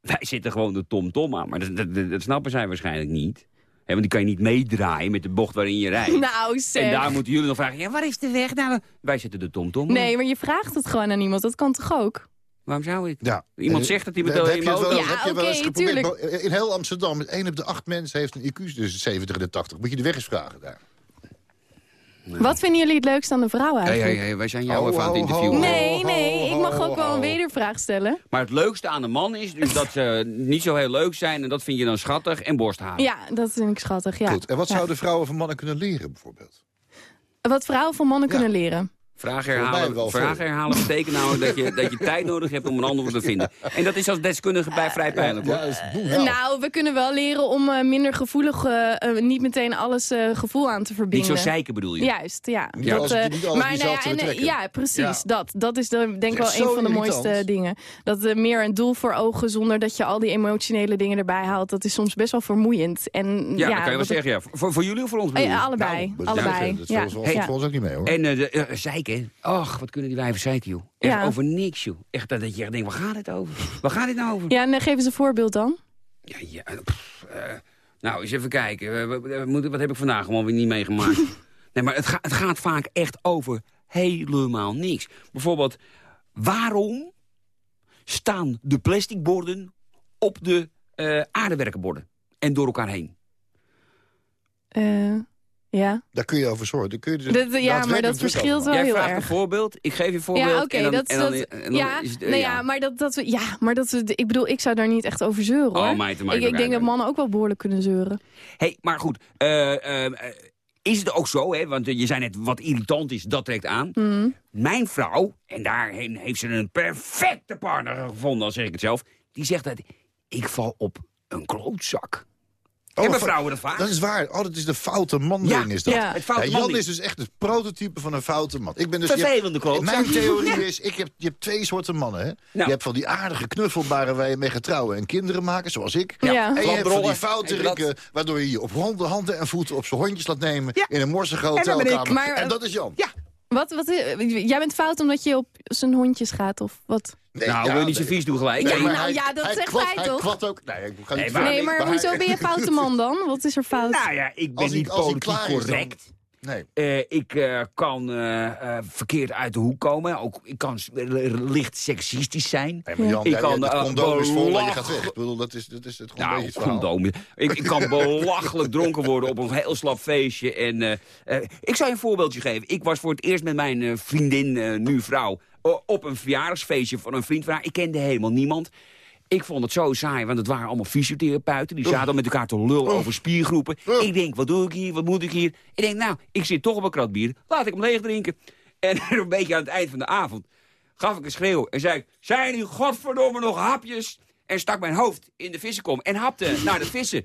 wij zitten gewoon de tom-tom aan. Maar dat, dat, dat, dat snappen zij waarschijnlijk niet. Hè, want die kan je niet meedraaien met de bocht waarin je rijdt. Nou zeg. en daar moeten jullie nog vragen, ja, waar is de weg nou? Wij zitten de tom-tom aan. Nee, maar je vraagt het gewoon aan iemand. Dat kan toch ook? Waarom zou ik? Ja. Iemand zegt dat hij wel, Ja, heb je wel eens oké, geprobeerd? tuurlijk. In heel Amsterdam, één op de acht mensen heeft een IQ tussen 70 en de 80. Moet je de weg eens vragen daar. Wat vinden jullie het leukst aan de vrouw eigenlijk? hey, hey, wij zijn jou Ho, even aan het interviewen. Nee, nee, ik mag ook wel een wedervraag stellen. Maar het leukste aan een man is dus dat ze niet zo heel leuk zijn... en dat vind je dan schattig en borsthaar. Ja, dat vind ik schattig, ja. Goed. En wat Ja. zouden vrouwen van mannen kunnen leren bijvoorbeeld? Wat vrouwen van mannen Ja. kunnen leren? Vraag herhalen, wel vraag herhalen betekent namelijk dat je, dat je tijd nodig hebt om een antwoord te vinden. En dat is als deskundige bij vrij pijnlijk hoor. Ja, nou, we kunnen wel leren om eh, minder gevoelig, eh, eh, niet meteen alles eh, gevoel aan te Niet verbinden. zo zeiken bedoel je? Juist, ja. Niet eh, niet alles maar nou ja, en, ja, precies. Ja. Dat, dat is de, denk ik wel een van de irritant. mooiste dingen. Dat er meer een doel voor ogen zonder dat je al die emotionele dingen erbij haalt. Dat is soms best wel vermoeiend. En, Ja, ja, dat kan je wel zeggen. Ja. Voor, voor jullie of voor ons? allebei, nou, dat- allebei. Dat ja. is voor, Ja. ons- voor ons ook niet mee, hoor. En eh, de eh, zeiken, ach, wat kunnen die wijven zeiken, joh. Echt Ja. over niks, joh. Echt dat je denkt, waar gaat het over? Waar gaat dit nou over? Ja, en eh, geef eens een voorbeeld dan. Ja, ja, pff, eh, nou, eens even kijken. Eh, wat, wat heb ik vandaag gewoon weer niet meegemaakt? nee, maar het, ga- het gaat vaak echt over helemaal niks. Bijvoorbeeld, waarom staan de plastic borden op de eh aardewerkenborden en door elkaar heen? Eh, ja, Daar kun je over zorgen. Daar kun je dus Dat- ja, maar dat druk verschilt wel Jij heel vraagt erg. een voorbeeld, ik geef je voorbeeld. Ja, oké, en dan- dat, en dan- dat, en dan ja, is nou ja, maar dat, dat we, ja, maar dat we, ik bedoel, ik zou daar niet echt over zeuren, hoor. Oh, meid, meid, ik, ik denk dat mannen ook wel behoorlijk kunnen zeuren. hey, maar goed. eh, eh, is het ook zo, hè? want je zei net wat irritant is, dat trekt aan. Mhm. Mijn vrouw, en daarheen heeft ze een perfecte partner gevonden, al zeg ik het zelf. Die zegt dat ik val op een klootzak. Oh, Hebben vrouwen dat vaak? Dat is waar. Oh, dat is de foute man Ja, ding is dat. ja. Het foute Ja, Jan man is dus echt het prototype van een foute man. Ik ben dus, Vervelende. Mijn theorie is, ik heb, je hebt twee soorten mannen. Hè? Je hebt van die aardige knuffelbare waar je mee gaat trouwen en kinderen maken, zoals ik. Ja. En je hebt van die foute rikken, waardoor je je op handen, handen en voeten op zijn hondjes laat nemen... Ja. in een morsige hotelkamer. Maar, en eh, dat is Jan. Ja. Wat, wat, jij bent fout omdat je op zijn hondjes gaat, of wat? Nee, nou, ja, wil je niet zo vies doen gelijk? Ja, Nee, nou, hij- ja, dat hij zegt kwad- hij hij toch? kwad ook. Nee, ik ga niet Nee, maar- nee, maar hij- hoezo ben je foute man dan? Wat is er fout? Nou ja, ik ben Als hij- niet als hij politiek correct. Nee. Eh, ik eh, kan eh, verkeerd uit de hoek komen. Ook, ik kan licht seksistisch zijn. Nee, maar Jan, Ik kan, het condoom is vol en je gaat weg. Ik bedoel, dat is, dat is het gewoon Nou, het condoom. Ik, ik kan belachelijk dronken worden op een heel slap feestje. En, ik zou je een voorbeeldje geven. Ik was voor het eerst met mijn eh, vriendin, eh, nu vrouw... o- op een verjaardagsfeestje van een vriend van haar. Ik kende helemaal niemand. Ik vond het zo saai, want het waren allemaal fysiotherapeuten. Die zaten met elkaar te lullen over spiergroepen. Ik denk, wat doe ik hier, wat moet ik hier? Ik denk, nou, ik zit toch op een krat bier. Laat ik hem leeg drinken. En een beetje aan het eind van de avond gaf ik een schreeuw. En zei ik, zijn nu godverdomme nog hapjes? En stak mijn hoofd in de vissenkom en hapte naar de vissen.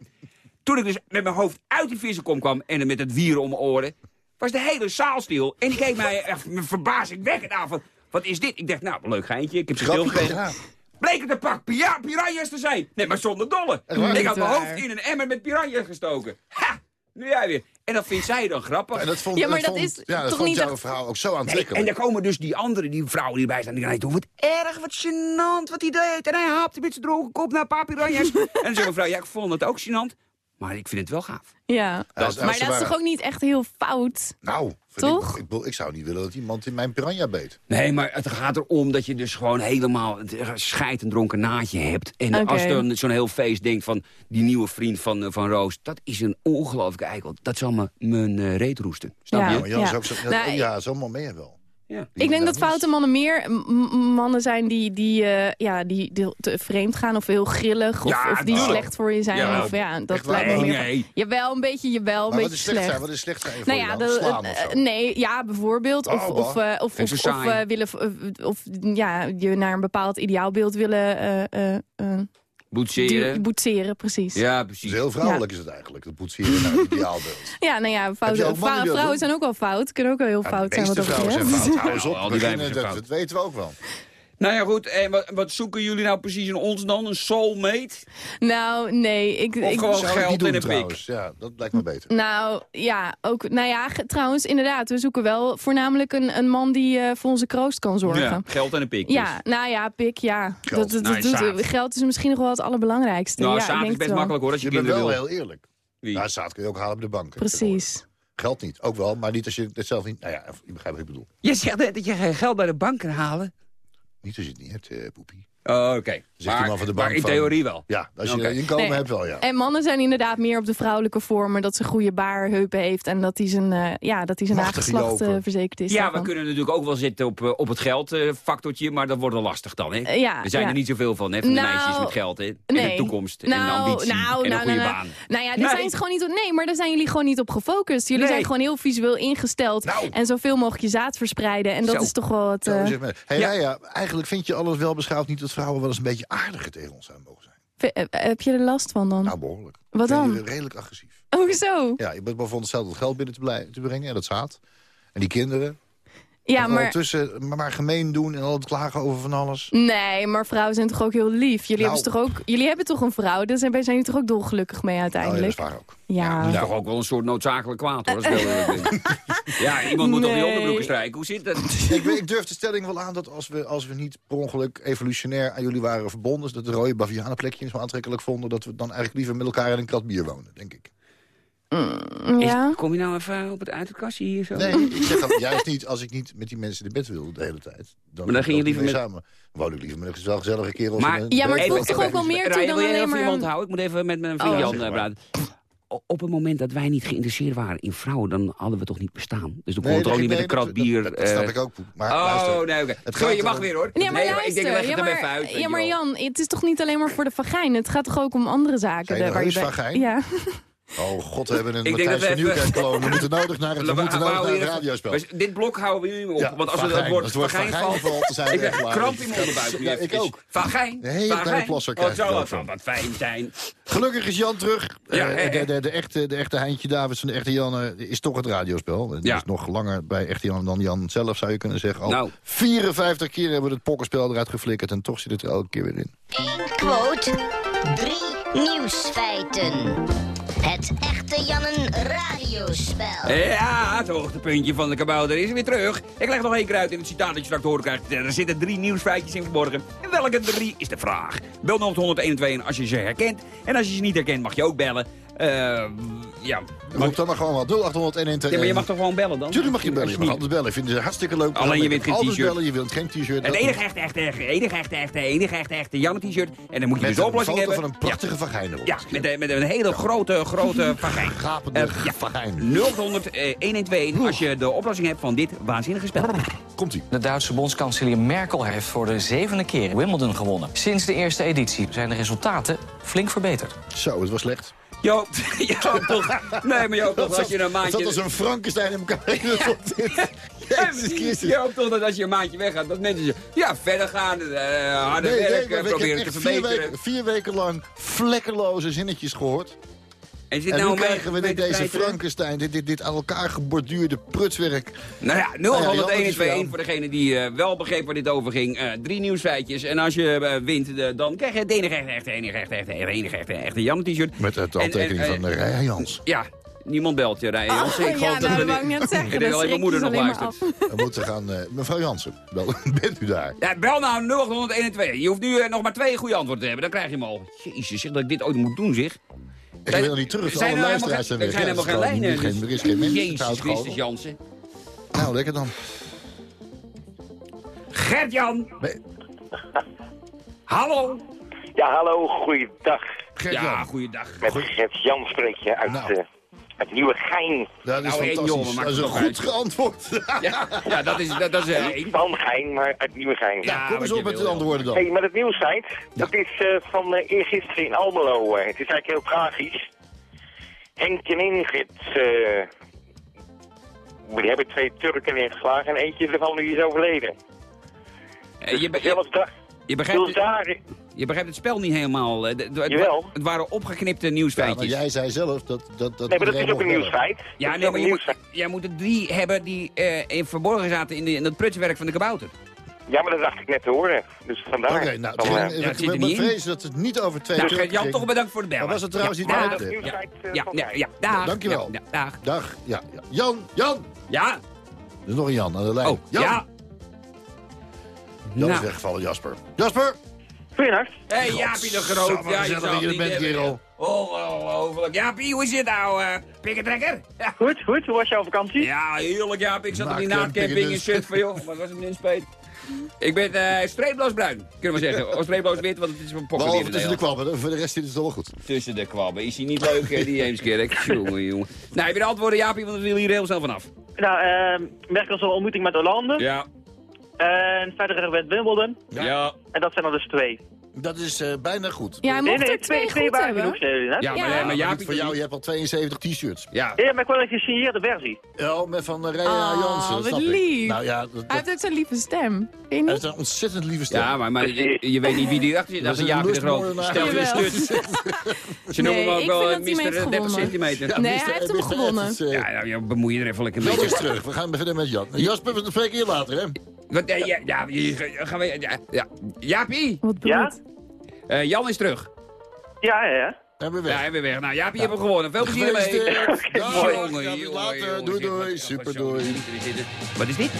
Toen ik dus met mijn hoofd uit die vissenkom kwam en met het wieren om mijn oren... was de hele zaal stil. En die keek mij echt met verbazing weg aan van... Wat is dit? Ik dacht, nou, leuk geintje. Ik heb ze stilgekregen. Bleek het een pak pira piranha's te zijn. Nee, maar zonder dolle. Ik had mijn hoofd in een emmer met piranha's gestoken. Ha! Nu jij weer. En dat vindt zij dan grappig. En dat vond, Ja, maar dat dat vond, is ja, dat toch vond niet jouw vrouw ook zo Nee, aantrekkelijk. en daar komen dus die andere, die vrouwen die erbij staan. Die denken, wat erg, wat gênant wat hij deed. En hij hapte met zijn droge kop naar papiranjas. en dan zegt mevrouw, ja, ik vond het ook gênant. Maar ik vind het wel gaaf. Ja, maar dat is waren- toch ook niet echt heel fout? Nou, Toch? Ik, ik, zou niet willen dat iemand in mijn piranha beet. Nee, maar het gaat erom dat je dus gewoon helemaal het scheid een dronken naadje hebt. En als dan zo'n heel feest denkt van die nieuwe vriend van, eh, van Roos... dat is een ongelooflijke eikel. Dat zal me mijn eh, reet roesten. Snap Ja. je? Maar Jan is Ja. ook zo, ja, Nou, ja, zo'n man ben je wel. Ja. Ik denk dat foute mannen meer mannen zijn die, die, eh, ja, die, die te vreemd gaan of heel grillig of, Ja, of die tuurlijk. slecht voor je zijn. Ja, of, ja, dat lijkt me Nee, meer. nee. Jawel, een beetje, jawel, een Maar beetje is slecht zijn? Wat is slecht zijn voor Nou je ja, de- Slaan eh, eh, nee, ja, bijvoorbeeld. Of, Oh, of, eh, of, of, willen, of, of ja, je naar een bepaald ideaalbeeld willen eh, eh, eh, Boetseren. boetseren, precies. Ja, Ja, Dus precies. heel vrouwelijk is het eigenlijk, dat poetseren naar het ideaalbeeld. nou ja, Heb fout, je ook mannen vrou- die dat vrouwen zijn ook wel fout. Kunnen ook wel heel Ja, fout de zijn wat vrouwen zijn fout. Hou eens op, Ja, al die beginnen, wijven zijn dat, dat weten we ook wel. Nou ja, goed. En wat, wat zoeken jullie nou precies in ons dan? Een soulmate? Nou, nee. Ik, Of ik, gewoon Zou geld doen een pik? Ja, dat lijkt me beter. Nou, ja, ook, nou ja, trouwens, inderdaad. We zoeken wel voornamelijk een, een man die eh, voor onze kroost kan zorgen. Ja, Ja, geld en een pik. dus. nou ja, pik, ja. Geld. Dat, dat, Nou, doet, geld is misschien nog wel het allerbelangrijkste. Nou, ja, ik is best makkelijk hoor, als je, Je bent kinderen wel wil. heel eerlijk. Wie? Ja, zaad kun je ook halen op de bank. Precies. Geld niet, ook wel, maar niet als je het zelf niet... Nou ja, je begrijpt wat ik bedoel. Je zegt dat je geen geld bij de bank kan halen. Niet als je het niet hebt, eh, poepie. Oh, Oké, Zegt die maar, man van de maar bank in van- theorie wel. Ja, als je een inkomen Nee. hebt wel, ja. En mannen zijn inderdaad meer op de vrouwelijke vormen. Dat ze goede baarheupen heeft en dat hij zijn, eh, ja, dat hij zijn nageslacht eh, verzekerd is. Ja, we kunnen natuurlijk ook wel zitten op, eh, op het geldfactortje, maar dat wordt wel lastig dan, hè? Ja, er zijn ja. er niet zoveel van, hè, van de Nou, meisjes met geld, hè? En de toekomst, en Nou, de ambitie, nou, en nou, een goede nou, baan. Nou ja, daar Nee. zijn ze gewoon niet op, nee, maar daar zijn jullie gewoon niet op gefocust. Jullie Nee. zijn gewoon heel visueel ingesteld Nou. en zoveel mogelijk je zaad verspreiden. En dat Zo. is toch wel het... Hey, Ja. eigenlijk vind je alles wel beschouwd niet dat vrouwen wel eens een beetje aardiger tegen ons zijn mogen zijn. eh, heb je er last van dan? Nou, behoorlijk. Wat dan? Redelijk agressief. Oh, zo? Ja, ik ben bijvoorbeeld zelf dat geld binnen te brengen, en dat zaad. En die kinderen. Ja, maar... Ondertussen maar, maar gemeen doen en altijd klagen over van alles. Nee, maar vrouwen zijn toch ook heel lief? Jullie, Nou. hebben, toch ook, jullie hebben toch een vrouw? Daar zijn, zijn jullie toch ook dolgelukkig mee Nou, ja, dat uiteindelijk? is waar ook. Ja, Dat is toch ook wel een soort noodzakelijk kwaad, hoor. ja, iemand moet op die onderbroeken strijken. Hoe zit dat? ik, ik durf de stelling wel aan dat als we, als we niet per ongeluk evolutionair aan jullie waren verbonden... dus dat de rode bavianenplekje zo aantrekkelijk vonden... dat we dan eigenlijk liever met elkaar in een krat bier wonen, denk ik. Ja. Is- kom je nou even op het uiterkastje hier zo? Nee, ik zeg dat juist niet als ik niet met die mensen in bed wilde de hele tijd. Dan Maar dan ging je liever mee met- samen. Dan wou ik liever met een gezellige, kerel. Maar- Ja, maar het voegt toch ook wel meer toe dan wil alleen je maar... mond een- houden? Ik moet even met mijn Oh. vriend Jan Zeg maar. praten. Op het moment dat wij niet geïnteresseerd waren in vrouwen, dan hadden we toch niet bestaan. Dus dan kon Nee, het ook niet met nee, een krat bier. Dat, dat snap eh, ik ook. Maar Oh, luister, nee, oké. Sorry, je mag weer hoor. Ja, maar nee, luister, ja, maar, uit. ja, je maar. Jan, het is toch niet alleen maar voor de vagijn? Het gaat toch ook om andere zaken? Zijn je je? Ja. Oh god, we hebben een Ik denk Matthijs dat van Nieuwkerk kloon. We moeten nodig naar het, we moeten nodig naar het radiospel. Dit blok houden we nu op. Ja, want als het, vagijn. het woord Als het woord vagijn vagijn valt, zijn we ik echt kramp in mijn onderbuik. Ja, ik ook. Vagijn? Een hele kleine plasser Oh, krijg zo, ik van. zou wat fijn zijn. Gelukkig is Jan terug. Ja, Eh, de, hè. de, de, echte, de echte Heintje Davids en de echte Jan eh, is toch het radiospel. En die Ja. is nog langer bij echte Jan dan Jan zelf, zou je kunnen zeggen. Al Nou. 54 keer hebben we het pokkenspel eruit geflikkerd en toch zit het er elke keer weer in. Eén quote, drie nieuwsfeiten. Het echte Jannen radiospel. Ja, het hoogtepuntje van de kabouter is weer terug. Ik leg nog één keer uit in het citaat dat je straks te horen krijgt. Er zitten drie nieuwsfeitjes in verborgen. En welke drie is de vraag? Bel 0121 als je ze herkent. En als je ze niet herkent mag je ook bellen. Eh, ja, Roep dan maar gewoon wat. 0800 112. ja, maar je mag toch gewoon bellen dan? Tuurlijk mag je bellen. Je mag altijd bellen. Ik vind het hartstikke leuk. Alleen je wint geen Altijd t-shirt. bellen. Je wilt geen t-shirt. Het enige echte, echte, echte, enige echte, echte, enige echte, echte Janne t-shirt. En dan moet je dus de een oplossing foto hebben. van een prachtige vagijn. Ja, met, een- met een hele grote, grote vagijn. Gapende Eh, ja. vagijn. 0800 eh, 112 als je de oplossing hebt van dit waanzinnige spel. Komt-ie. De Duitse bondskanselier Merkel heeft voor de zevende keer Wimbledon gewonnen. Sinds de eerste editie zijn de resultaten flink verbeterd. Zo, het was slecht. Joop, Joop toch. Nee, maar Joop toch, als je een maandje... als een Frankenstein in elkaar. Jezus Christus. Joop toch dat als je een maandje weggaat, dat mensen je- ja, verder gaan, eh harder Nee, nee, werken, heb proberen te echt vier verbeteren. weken, vier weken lang vlekkeloze zinnetjes gehoord. En, zit En nou krijgen we dit, deze? Frankenstein, dit, dit, dit aan elkaar geborduurde prutswerk. Nou ja, Nou ja, Jan, 0121 dat is voor degene die eh, wel begreep waar dit over ging. Eh, drie nieuwsfeitjes. En als je eh, wint, dan krijg je het enige echte, echte, enige echte, echte, enige echte, echte Jan t-shirt. Met het En- handtekening en, van de Rij Jans. Ja, niemand belt je, Rij Jans. Ik Oh, geloof ja, dat nou, we dat wou ik net zeggen. Ik denk Dan alleen mijn moeder nog luistert. We moeten gaan... eh, mevrouw Jansen, wel, bent u daar? Ja, bel nou 0821. Je hoeft nu nog maar twee goede antwoorden te hebben. Dan krijg je hem al. Jezus, zeg dat ik dit ooit moet doen, zeg. Ik wil niet terug. Zijn Alle er luisteraars zijn geen- weg. er zijn helemaal geen lijnen. Er is geen mens. Jezus Christus. Jansen. Nou, lekker dan. Gert-Jan. Nee. Hallo. Ja, hallo, goeiedag. Gert-Jan. Ja, goeiedag. Met Gert-Jan spreek je uit Nou. eh, het nieuwe Gein. Dat is Nou, fantastisch. dat is een goed uit. geantwoord. Ja, ja, dat is, dat, dat is één. Niet van Gein, maar het nieuwe Gein. Ja, Kom eens op je met de antwoorden dan. Hey, maar het nieuwsfeit, dat is eh, van eh, eergisteren in Almelo. eh. het is eigenlijk heel tragisch. Henk en Ingrid, eh, die hebben twee Turken neergeslagen en eentje ervan nu is overleden. Je, daar, je, dus begrijpt, daar, je begrijpt het spel niet helemaal. eh, de- de- Het, Jawel. het waren opgeknipte Ja, maar nieuwsfeitjes. jij zei zelf dat, dat, dat nee, maar dat is ook een nieuwsfeit. Ja, Dat nee, maar je moet, jij moet er drie hebben die eh, in verborgen zaten in, de, in dat prutswerk van de kabouter. Ja, maar dat dacht ik net te horen. Dus vandaar. Oké, nou, Dan, eh, Ja, het er in. vrezen dat het niet over twee Nou, Turken Jan, toch bedankt voor de bellen. Maar was het trouwens ja, niet dat nieuwsfeit eh, Ja, ja, ja, dag. Dankjewel. Ja, ja, dag. Dag. Ja, ja. Jan, Jan. Ja, Er is nog een Jan aan de lijn. oh, Jan. ja. Jan is Nou, weggevallen, Jasper. Jasper. Goeienacht. Hé, hey, Jaapie de Groot. Ja, zou dat je er bent, kerel. Ongelooflijk. Jaapie, hoe is het nou? eh pikkentrekker? Ja. Goed, goed. Hoe was jouw vakantie? Ja, heerlijk Jaap. Ik zat op die een naadcamping in pikkenus. Zutphen, joh. Wat was het in speet? Ik ben eh streeploos bruin, kunnen we zeggen. Of streeploos wit, want het is een pokken Behalve tussen de kwabben, voor de rest zit het wel goed. Tussen de kwabben. Is hij niet leuk, hè, die Heemskerk? jongen, jongen. Nou, heb je de antwoorden, Jaapie, want we willen hier heel snel vanaf. Nou, eh Merkel zo'n ontmoeting met Hollande. Ja. En verder werd Wimbledon. Ja. En dat zijn er dus twee. Dat is eh, bijna goed. Ja, hij Nee, mocht nee, er twee twee goed waren genoeg, net. Ja, maar, Ja. eh, maar voor jou, je hebt al 72 t-shirts. Ja. Ja, maar ik wil een gesigneerde versie. Ja, met van eh, Rea Ah, Jansen. wat snap ik. lief. Nou ja, dat, Hij dat, heeft zo'n lieve stem. Hij heeft een ontzettend lieve stem. Ja, maar, maar je, je weet niet wie die achter zit. Dat Dat is een Jaapie de Groot. Stel je stut. Ze noemen Nee, hem ook ik wel eh, Mr. heeft 30 gewonnen. centimeter. Ja, Nee, hij heeft hem gewonnen. Eh, Ja, bemoei je er even lekker mee. is terug. We gaan verder met Jan. Jasper, we spreken je later, hè? Wat, eh, ja, ja, je- gaan we... Ja, ja. Jaapie, Wat Ja? eh, Jan is terug. Ja, ja, ja. En we Ja, weg. hij weer weg. Nou, Jaapie, je hebt hem gewonnen. Veel plezier ermee. Dag. Ja, later. Doei, doei. wat- Super, wat zo doei. genieten we zitten. Wat is dit?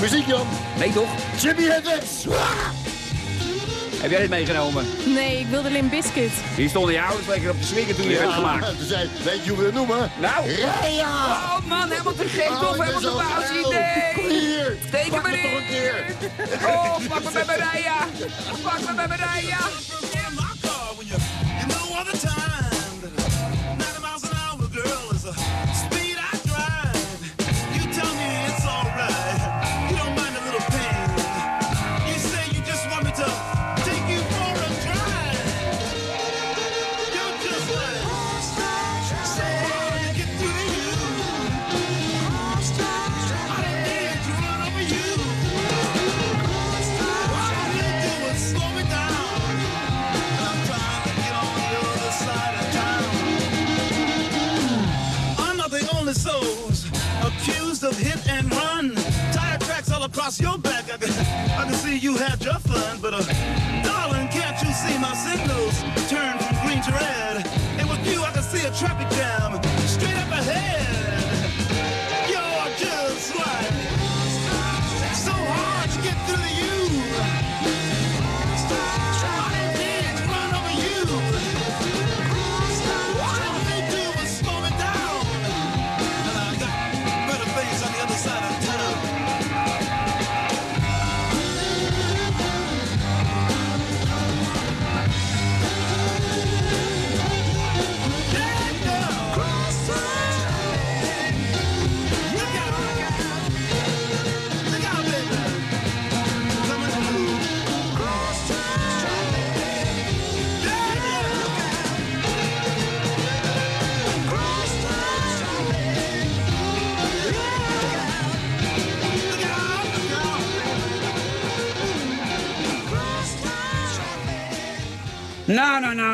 Muziek, Jan. Nee, toch? Jimmy Hendrix. Heb jij dit meegenomen? Nee, ik wilde Limp Bizkit. Hier stonden je ouders lekker op de swingen toen je Ja, werd gemaakt. Toen zei, weet je hoe we het noemen? Nou. Ria! Oh man, helemaal te gek Oh, toch? Helemaal te gauw. idee. Kom hier. Teken me me toch een keer. Oh, pak me bij mijn Raya. Pak me bij mijn Raya. Your back. I can, I can see you had your fun, but uh, darling, can't you see my signals turn from green to red? And with you, I can see a traffic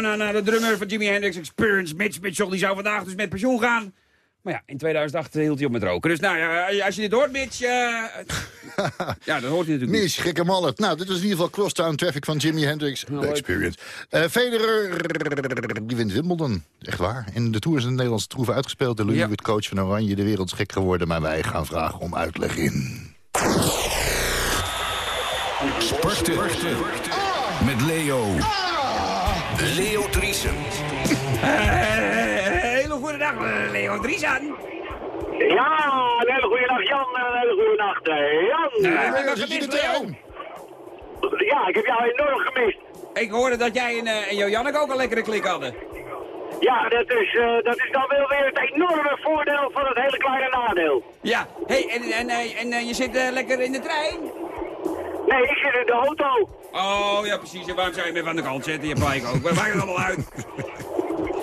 Nou, nou, de drummer van Jimi Hendrix Experience, Mitch Mitchell, die zou vandaag dus met pensioen gaan. Maar ja, in 2008 hield hij op met roken. Dus nou ja, als je dit hoort, Mitch... eh, ja, dat hoort hij natuurlijk niet. Mies, gekke mallet. Nou, dit was in ieder geval Crosstown Traffic van Jimi Hendrix. Nou. Experience. Eh Federer, die wint Wimbledon. Echt waar. In de Tour is een Nederlandse troeven uitgespeeld. De Louis Ja. coach van Oranje. De wereld is gek geworden. Maar wij gaan vragen om uitleg in. Sporten. Met Leo. Leo Driesen. Eh, hele goede dag, Leo Driesan. Ja, een hele goede nacht Jan en een hele goede nacht Jan. Ik gemist, Leo. Ja, ik heb jou enorm gemist. Ik hoorde dat jij en, eh, en Joanneke ook een lekkere klik hadden. Ja, dat is, eh, dat is dan wel weer het enorme voordeel van het hele kleine nadeel. Ja, hey, en, en, en eh, je zit lekker in de trein? Nee, ik zit in de auto. Oh, ja precies. En waarom zou je me even aan de kant zetten? Je gelijk ook. Waar maakt het allemaal uit?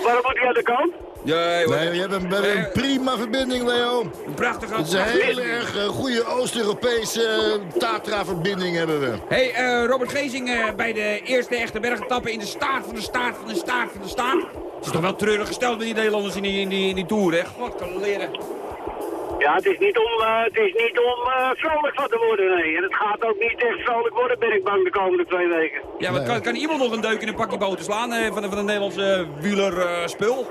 Waarom moet hij aan de kant? Nee, hoor. Nee, we hebben, we hebben een prima verbinding, Leo. Een prachtige... Het is een hele erg eh, goede Oost-Europese eh, Tatra-verbinding hebben we. hey, eh, Robert Gezing eh, bij de eerste echte bergetappe in de staart van de staart van de staart van de staart. Het is toch wel treurig gesteld met die Nederlanders in die, in die, in die Tour, hè? God kan leren. Ja, het is niet om, eh, het is niet om eh, vrolijk van te worden, nee. En het gaat ook niet echt vrolijk worden, ben ik bang, de komende twee weken. Ja, maar kan, kan iemand nog een deuk in een pakje boter slaan eh, van, de, van de Nederlandse wielerspul?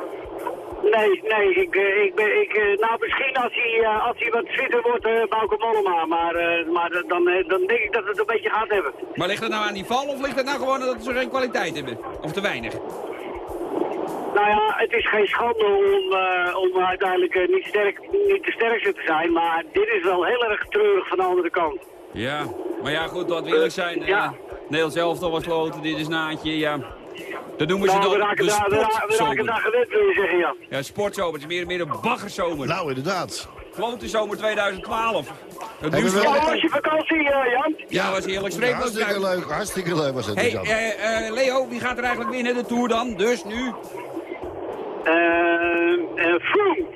Nee, nee, ik, eh, ik ben, ik, eh, nou misschien als hij, eh, als hij wat fitter wordt, uh, Bauke Mollema, maar, eh, maar eh, dan, eh, dan denk ik dat het een beetje gaat hebben. Maar ligt het nou aan die val of ligt het nou gewoon dat ze geen kwaliteit hebben? Of te weinig? Nou ja, het is geen schande om, eh, om uiteindelijk eh, niet, sterk, niet de sterkste te zijn, maar dit is wel heel erg treurig van de andere kant. Ja, maar ja goed, laten we eerlijk zijn. Ja. Nederlands elftal was kloten, dit is naadje, ja. Dat noemen ze Nou, dan we raken, de daar, sportzomer. gewend, wil je zeggen, ja. Ja, sportzomer, het is meer, meer een baggerzomer. Nou, inderdaad. Klote zomer 2012. Het nieuws wel- Hoe was je vakantie, eh, Jan? Ja, was heerlijk. Hartstikke leuk, hartstikke leuk was het. Hey, Jan. eh, eh, Leo, wie gaat er eigenlijk winnen, de Tour dan? Dus nu? Eh, eh. Vroom?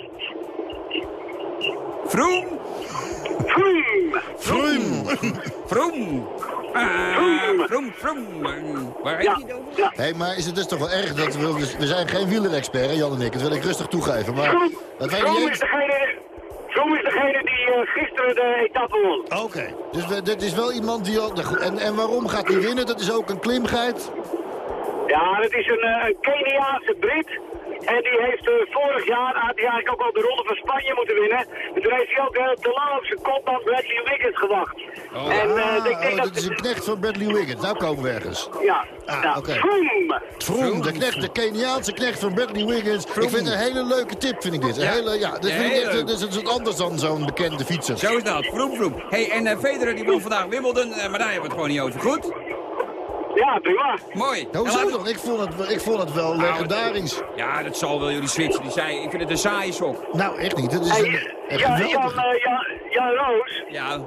Froome. Vroom. Vroom. Ah, Vroom, Vroom. Waar heet Ja, hij dan? ja. Hé, maar is het dus toch wel erg dat we... dus- We zijn geen wielerexpert, hè, Jan en ik. Dat wil ik rustig toegeven. Maar dat wij Froome niet is degene, is degene die eh, gisteren de etappe won. Oké. Dus we, dit is wel iemand die al... nou En, en waarom gaat hij winnen? Dat is ook een klimgeit. Ja, het is een, eh, een Keniaanse Brit. En die heeft eh, vorig jaar, had hij eigenlijk ook al de Ronde van Spanje moeten winnen. En toen heeft hij ook eh, te lang op zijn kop dan Bradley Wiggins gewacht. en eh, Ah, ik denk oh, dat... dat is een knecht van Bradley Wiggins. Nou komen we ergens. Ja, Ah, ja. oké. Froome. Vroom, de, knecht, de Keniaanse knecht van Bradley Wiggins. Ik vind het een hele leuke tip, vind ik dit. Een Ja. hele, ja, Ja, vind ik leuk. dit is wat anders dan zo'n bekende fietser. Zo is dat, Vroom, Vroom. hey, en eh, Federer die won vandaag Wimbledon, eh, maar daar hebben we het gewoon niet over. Goed? Ja, prima. Mooi. Hoezo dan? Ik vond het, ik vond het wel legendarisch. Ja, dat zal wel, jullie switchen. Die zei, ik vind het een saaie sok. Nou, echt niet. Het is een, een ja, Jan, geweldig... eh, Jan, Jan Roos, Ja.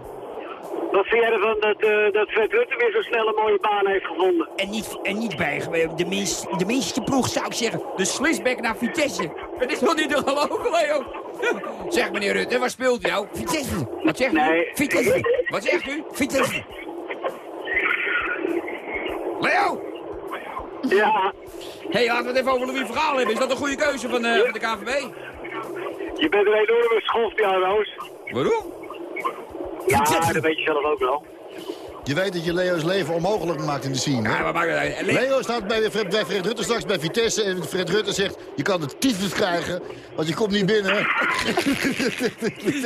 wat vind jij ervan dat, eh, dat Fred Rutte weer zo snel een mooie baan heeft gevonden? En niet, en niet bij de, minst, de minste ploeg, zou ik zeggen. De Slisbeck naar Vitesse. Dat is toch niet te geloven, Leo? Zeg meneer Rutte, waar speelt u nou? Vitesse. Wat zegt u? Nee. Vitesse. Wat zegt u? Vitesse. Leo! Ja, Hé, hey, laten we het even over Louis Vergaal hebben. Is dat een goede keuze van, eh, van de KVB? je bent een enorme schoft, Jan Roos. Waarom? Ja, dat weet je zelf ook wel. Je weet dat je Leo's leven onmogelijk maakt in de scene. hè? Ja, maar maakt het uit. En Le- Leo staat bij Fred, bij Fred Rutte straks bij Vitesse en Fred Rutte zegt... je kan het tyfus krijgen, want je komt niet binnen.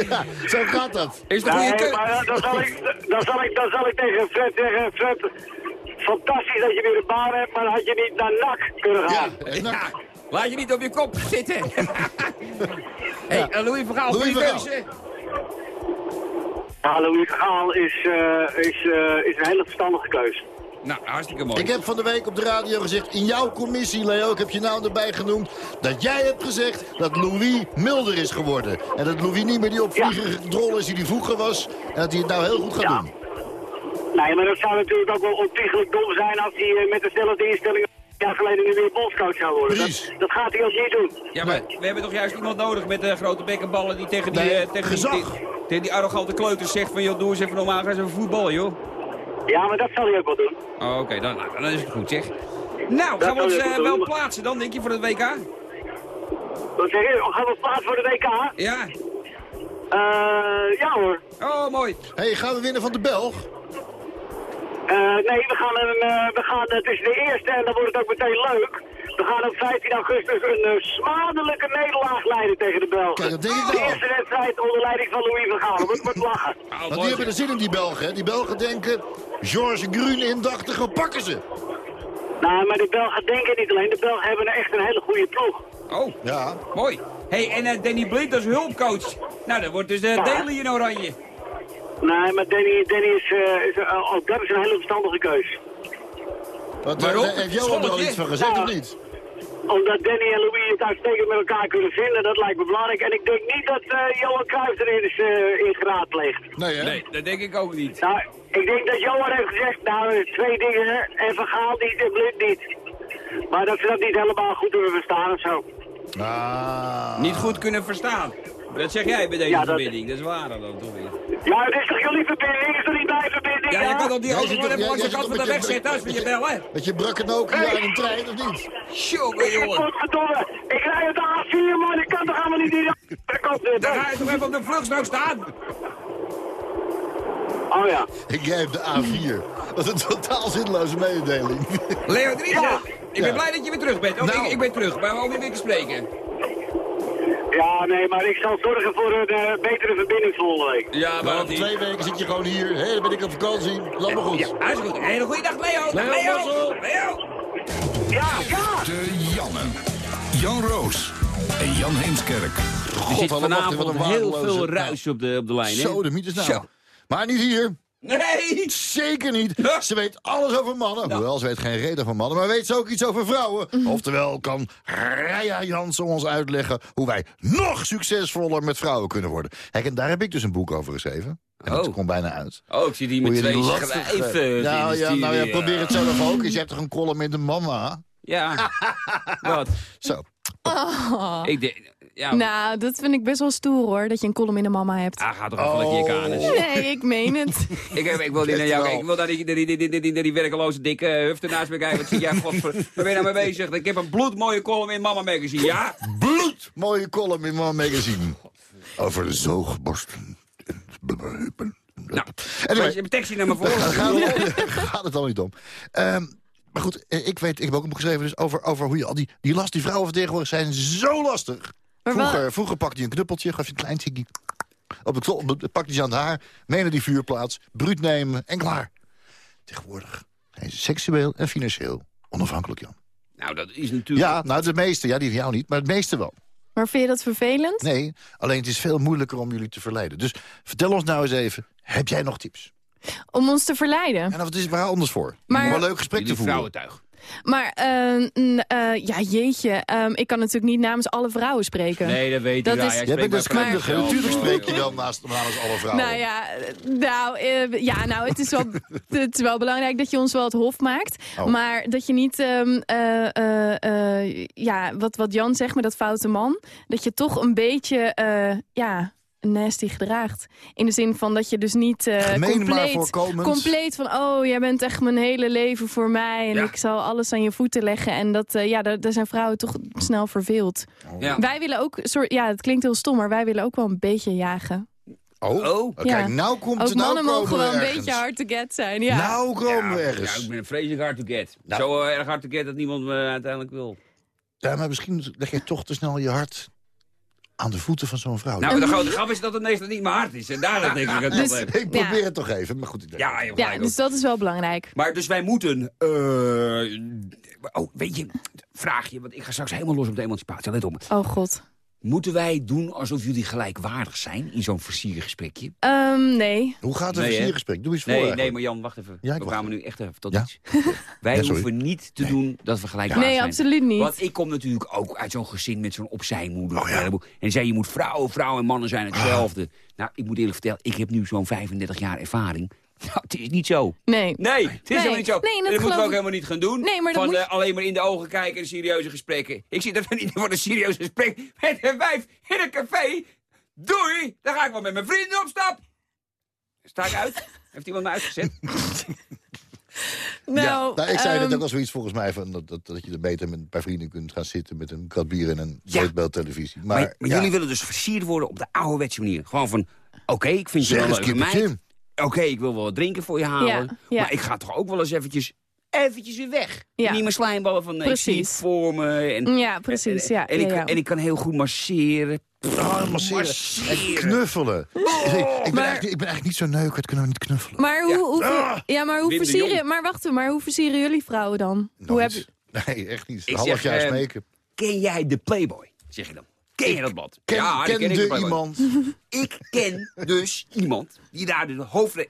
ja, zo gaat dat. Is het een goede Nee, keuze? maar dan zal, ik, dan, zal ik, dan zal ik tegen Fred zeggen, Fred, fantastisch dat je weer een baan hebt, maar had je niet naar NAC kunnen gaan. Ja, Ja, laat je niet op je kop zitten. hey, eh, Louis Vergaal, goede Vergaal. keuze. Ja, Louis Gaal is, eh, is, eh, is een hele verstandige keus. Nou, hartstikke mooi. Ik heb van de week op de radio gezegd, in jouw commissie, Leo, ik heb je naam erbij genoemd, dat jij hebt gezegd dat Louis milder is geworden. En dat Louis niet meer die opvliegerige drol is die die vroeger was. En dat hij het nou heel goed gaat Ja. doen. Nee, maar dat zou natuurlijk ook wel ontiegelijk dom zijn als hij eh, met dezelfde instelling een jaar geleden nu weer bondscoach zou worden. Precies. Dat, dat gaat hij ook niet doen. Ja, maar we hebben toch juist iemand nodig met de grote bekkenballen die tegen die, Nee, eh, tegen die, tegen die arrogante kleuters zegt van joh, doe eens even normaal, ga eens even voetballen joh. Ja, maar dat zal hij ook wel doen. Oh, Oké, dan, nou, dan is het goed zeg. Nou, Dat gaan we ons wel doen. plaatsen dan, denk je, voor het WK? Wat zeg je? Gaan we plaats voor de WK? Ja. Eh, ja hoor. Oh, mooi. hey, gaan we winnen van de Belg? Eh, nee, we gaan, een, eh, we gaan, het is de eerste en dan wordt het ook meteen leuk. We gaan op 15 augustus een eh, smadelijke nederlaag leiden tegen de Belgen. Kijk, dat denk ik De wel. eerste wedstrijd onder leiding van Louis van Gaal. Dat moet wat lachen. Oh, Want die hebben er zin in, die Belgen. Hè? Die Belgen denken, Georges Grun indachtig, we pakken ze. Nou, maar de Belgen denken niet alleen. De Belgen hebben echt een hele goede ploeg. Oh, Ja. mooi. hey, en eh, Danny Blind als hulpcoach. Nou, dat wordt dus de Ja. Daily in oranje. Nee, maar Danny, Danny is, eh, is eh, ook dat is een hele verstandige keus. Wat, Waarom? eh, heeft Johan er al iets van gezegd Ja. of niet? Omdat Danny en Louis het uitstekend met elkaar kunnen vinden, dat lijkt me belangrijk. En ik denk niet dat eh, Johan Cruijff erin is uh, in geraadpleegd. Nee, hè? Nee, dat denk ik ook niet. Nou, ik denk dat Johan heeft gezegd, nou, twee dingen, en Vergaal niet en Blind niet. Maar dat ze dat niet helemaal goed hebben verstaan of zo. Ah. Niet goed kunnen verstaan. Dat zeg jij bij deze Ja, dat- verbinding. Dat is waar dan toch weer. Ja, het is toch jullie verbinding? Is er niet mijn verbinding? Ja, je kan op die zit toch- even langs de jij kant zit van de weg met je- zetten als we je je brakke Nokia in een trein of niet? Jongen, jongen. Godverdomme, ik rij op de A4, man, ik kan toch allemaal niet in de kant Dan zitten? ga je toch even op de vluchtstrook staan. Oh ja. Ik jij op de A4. Wat een totaal zinloze mededeling. Leo Driessen, Ja. ik ben Ja. blij dat je weer terug bent. Oh, Nou. ik, ik ben terug, maar om je weer te spreken. Ja, nee, maar ik zal zorgen voor een eh, betere verbinding volgende week. Ja, Maar over twee weken zit je gewoon hier. Hé, dan ben ik op vakantie. Laat me goed. Ja, hartstikke goed. Hele goede dag, Leo. Dag, Leo, Leo. Marcel. Leo. Ja, ja! De Janne. Jan Roos en Jan Heemskerk. Er zit vanavond heel veel ruis op de, op de lijn, hè? Zo, de mythes nou. Zo. Maar niet hier. Nee! Zeker niet. Ze weet alles over mannen. Hoewel, ze weet geen reden van mannen. Maar weet ze ook iets over vrouwen. Oftewel, kan Raya Jansen ons uitleggen... hoe wij nog succesvoller met vrouwen kunnen worden. Kijk, en daar heb ik dus een boek over geschreven. En dat Oh. komt bijna uit. Oh, ik hier Hoe met die twee schrijven. Nou ja, nou ja, probeer het zelf ook. eens. Je hebt toch een column in de mama? Ja. Wat? Zo. Oh. Ik denk... Ja, Nou, dat vind ik best wel stoer hoor, dat je een column in de mama hebt. ah, ga toch even lekker je kanus. Nee, ik meen het. Ik, heb- ik wil niet naar jou kijken. Ik wil naar die, die, die, die, die, die werkeloze dikke hufte naast me kijken. Wat zie jij, godver... Waar ben je nou mee bezig? Ik heb een bloedmooie column in Mama Magazine. Ja? Bloed! Mooie column in Mama Magazine. Over de zoogborsten. Heupen. Nou, Anyway. je hebt een tekstje naar me voor. Gaat het al niet om. Ehm, maar goed, eh, ik weet, ik heb ook een boek geschreven dus over, over hoe je al die, die last, die vrouwen van tegenwoordig zijn zo lastig. Wel- Vroeger, vroeger pakte je een knuppeltje, gaf je een klein tikkie. Op het, op het- pakte je ze aan het haar, mee naar die vuurplaats, bruut nemen en klaar. Tegenwoordig zijn ze seksueel en financieel onafhankelijk, Jan. Nou, dat is natuurlijk... Ja, nou de meeste, ja die van jou niet, maar het meeste wel. Maar vind je dat vervelend? Nee, alleen het is veel moeilijker om jullie te verleiden. Dus vertel ons nou eens even, heb jij nog tips? Om ons te verleiden. En wat is waar anders voor? Maar- Om een leuk gesprek te voeren. vrouwentuig. Maar, eh, n- eh, ja, jeetje. ehm, ik kan natuurlijk niet namens alle vrouwen spreken. Nee, dat weet Dat ik. Ja, is- jij Jij bent deskundige, natuurlijk spreek je dan naast, namens alle vrouwen. Nou ja, eh, nou, eh, ja, nou het, is wel, het is wel belangrijk dat je ons wel het hof maakt. Oh. Maar dat je niet, ehm, eh, eh, eh, ja, wat, wat Jan zegt met dat foute man... dat je toch een beetje, eh, ja, nasty gedraagt. In de zin van dat je dus niet eh, Gemeen maar compleet, compleet van... oh, jij bent echt mijn hele leven voor mij... en Ja. ik zal alles aan je voeten leggen. En dat, eh, ja, daar, daar zijn vrouwen toch snel verveeld. Ja. Wij willen ook, soort, ja, het klinkt heel stom... maar wij willen ook wel een beetje jagen. Oh, Oh. kijk, Ja. nou komt het, nou mannen mogen we wel een ergens. beetje hard to get zijn. Ja. Nou komen we Ja, ergens. ik ben een vreselijk hard to get. Nou. Zo eh, erg hard to get dat niemand me uiteindelijk wil. Ja, maar misschien leg je toch te snel je hart aan de voeten van zo'n vrouw. Nou, de grote grap is dat het meestal niet mijn hart is. En daar denk ik het Dus- ik probeer Ja. het toch even, maar goed. Ik denk- Ja, joh, ja, dus dat is wel belangrijk. Maar dus wij moeten... eh, oh, weet je, vraag je, want ik ga straks helemaal los op de emancipatie. Let op. Oh god. Moeten wij doen alsof jullie gelijkwaardig zijn in zo'n versiergesprek? Ehm, nee. Hoe gaat het Nee, hè? versiergesprek? Doe eens voor Nee, eigenlijk. nee, maar Jan, wacht even. Ja, we gaan nu echt even tot Ja? iets. Wij Ja, hoeven niet te doen dat we gelijkwaardig Nee, zijn. absoluut niet. Want ik kom natuurlijk ook uit zo'n gezin met zo'n opzijmoeder. Oh, ja. En zei, je moet vrouwen, vrouwen en mannen zijn hetzelfde. Nou, ik moet eerlijk vertellen, ik heb nu zo'n 35 jaar ervaring. Nou, het is niet zo. Nee. Nee, het is helemaal niet zo. Nee, dat dat moeten we ook ik- helemaal niet gaan doen. Nee, maar dat Van moet- eh, alleen maar in de ogen kijken en serieuze gesprekken. Ik zit er niet voor een serieus gesprek met een wijf in een café. Doei, dan ga ik wel met mijn vrienden op stap. Sta ik uit? Heeft iemand me uitgezet? Nou, ja, nou, ik zei net ehm, ook wel zoiets volgens mij van dat, dat, dat je er beter met een paar vrienden kunt gaan zitten met een krat bier en een Ja. Maar, Maar, maar ja, jullie willen dus versierd worden op de ouderwetse manier. Gewoon van, oké, ik vind je Zeg wel eens, een Oké, ik wil wel wat drinken voor je halen. Ja, ja. Maar ik ga toch ook wel eens eventjes, eventjes weer weg. Ja. Niet meer slijmballen van, nee, ik zie het Precies. voor me. En, Ja, precies. Ja, en, ja, ik, ja. en ik kan heel goed masseren. Oh, masseren. En knuffelen. Ik, ben Maar- ik ben eigenlijk niet zo neukerd, kunnen we niet knuffelen. Maar hoe, Ja. hoe, Ah! ja, maar hoe versieren... Maar wacht, maar hoe versieren jullie vrouwen dan? Hoe heb Nooit. je... Nee, echt niet. Ik Half zeg, jaar eh, smeken. Ken jij de Playboy? Zeg je dan. Ken je dat blad? Ken, ja, ken ik, Playboy. iemand Ik ken dus iemand die daar de hoofd... is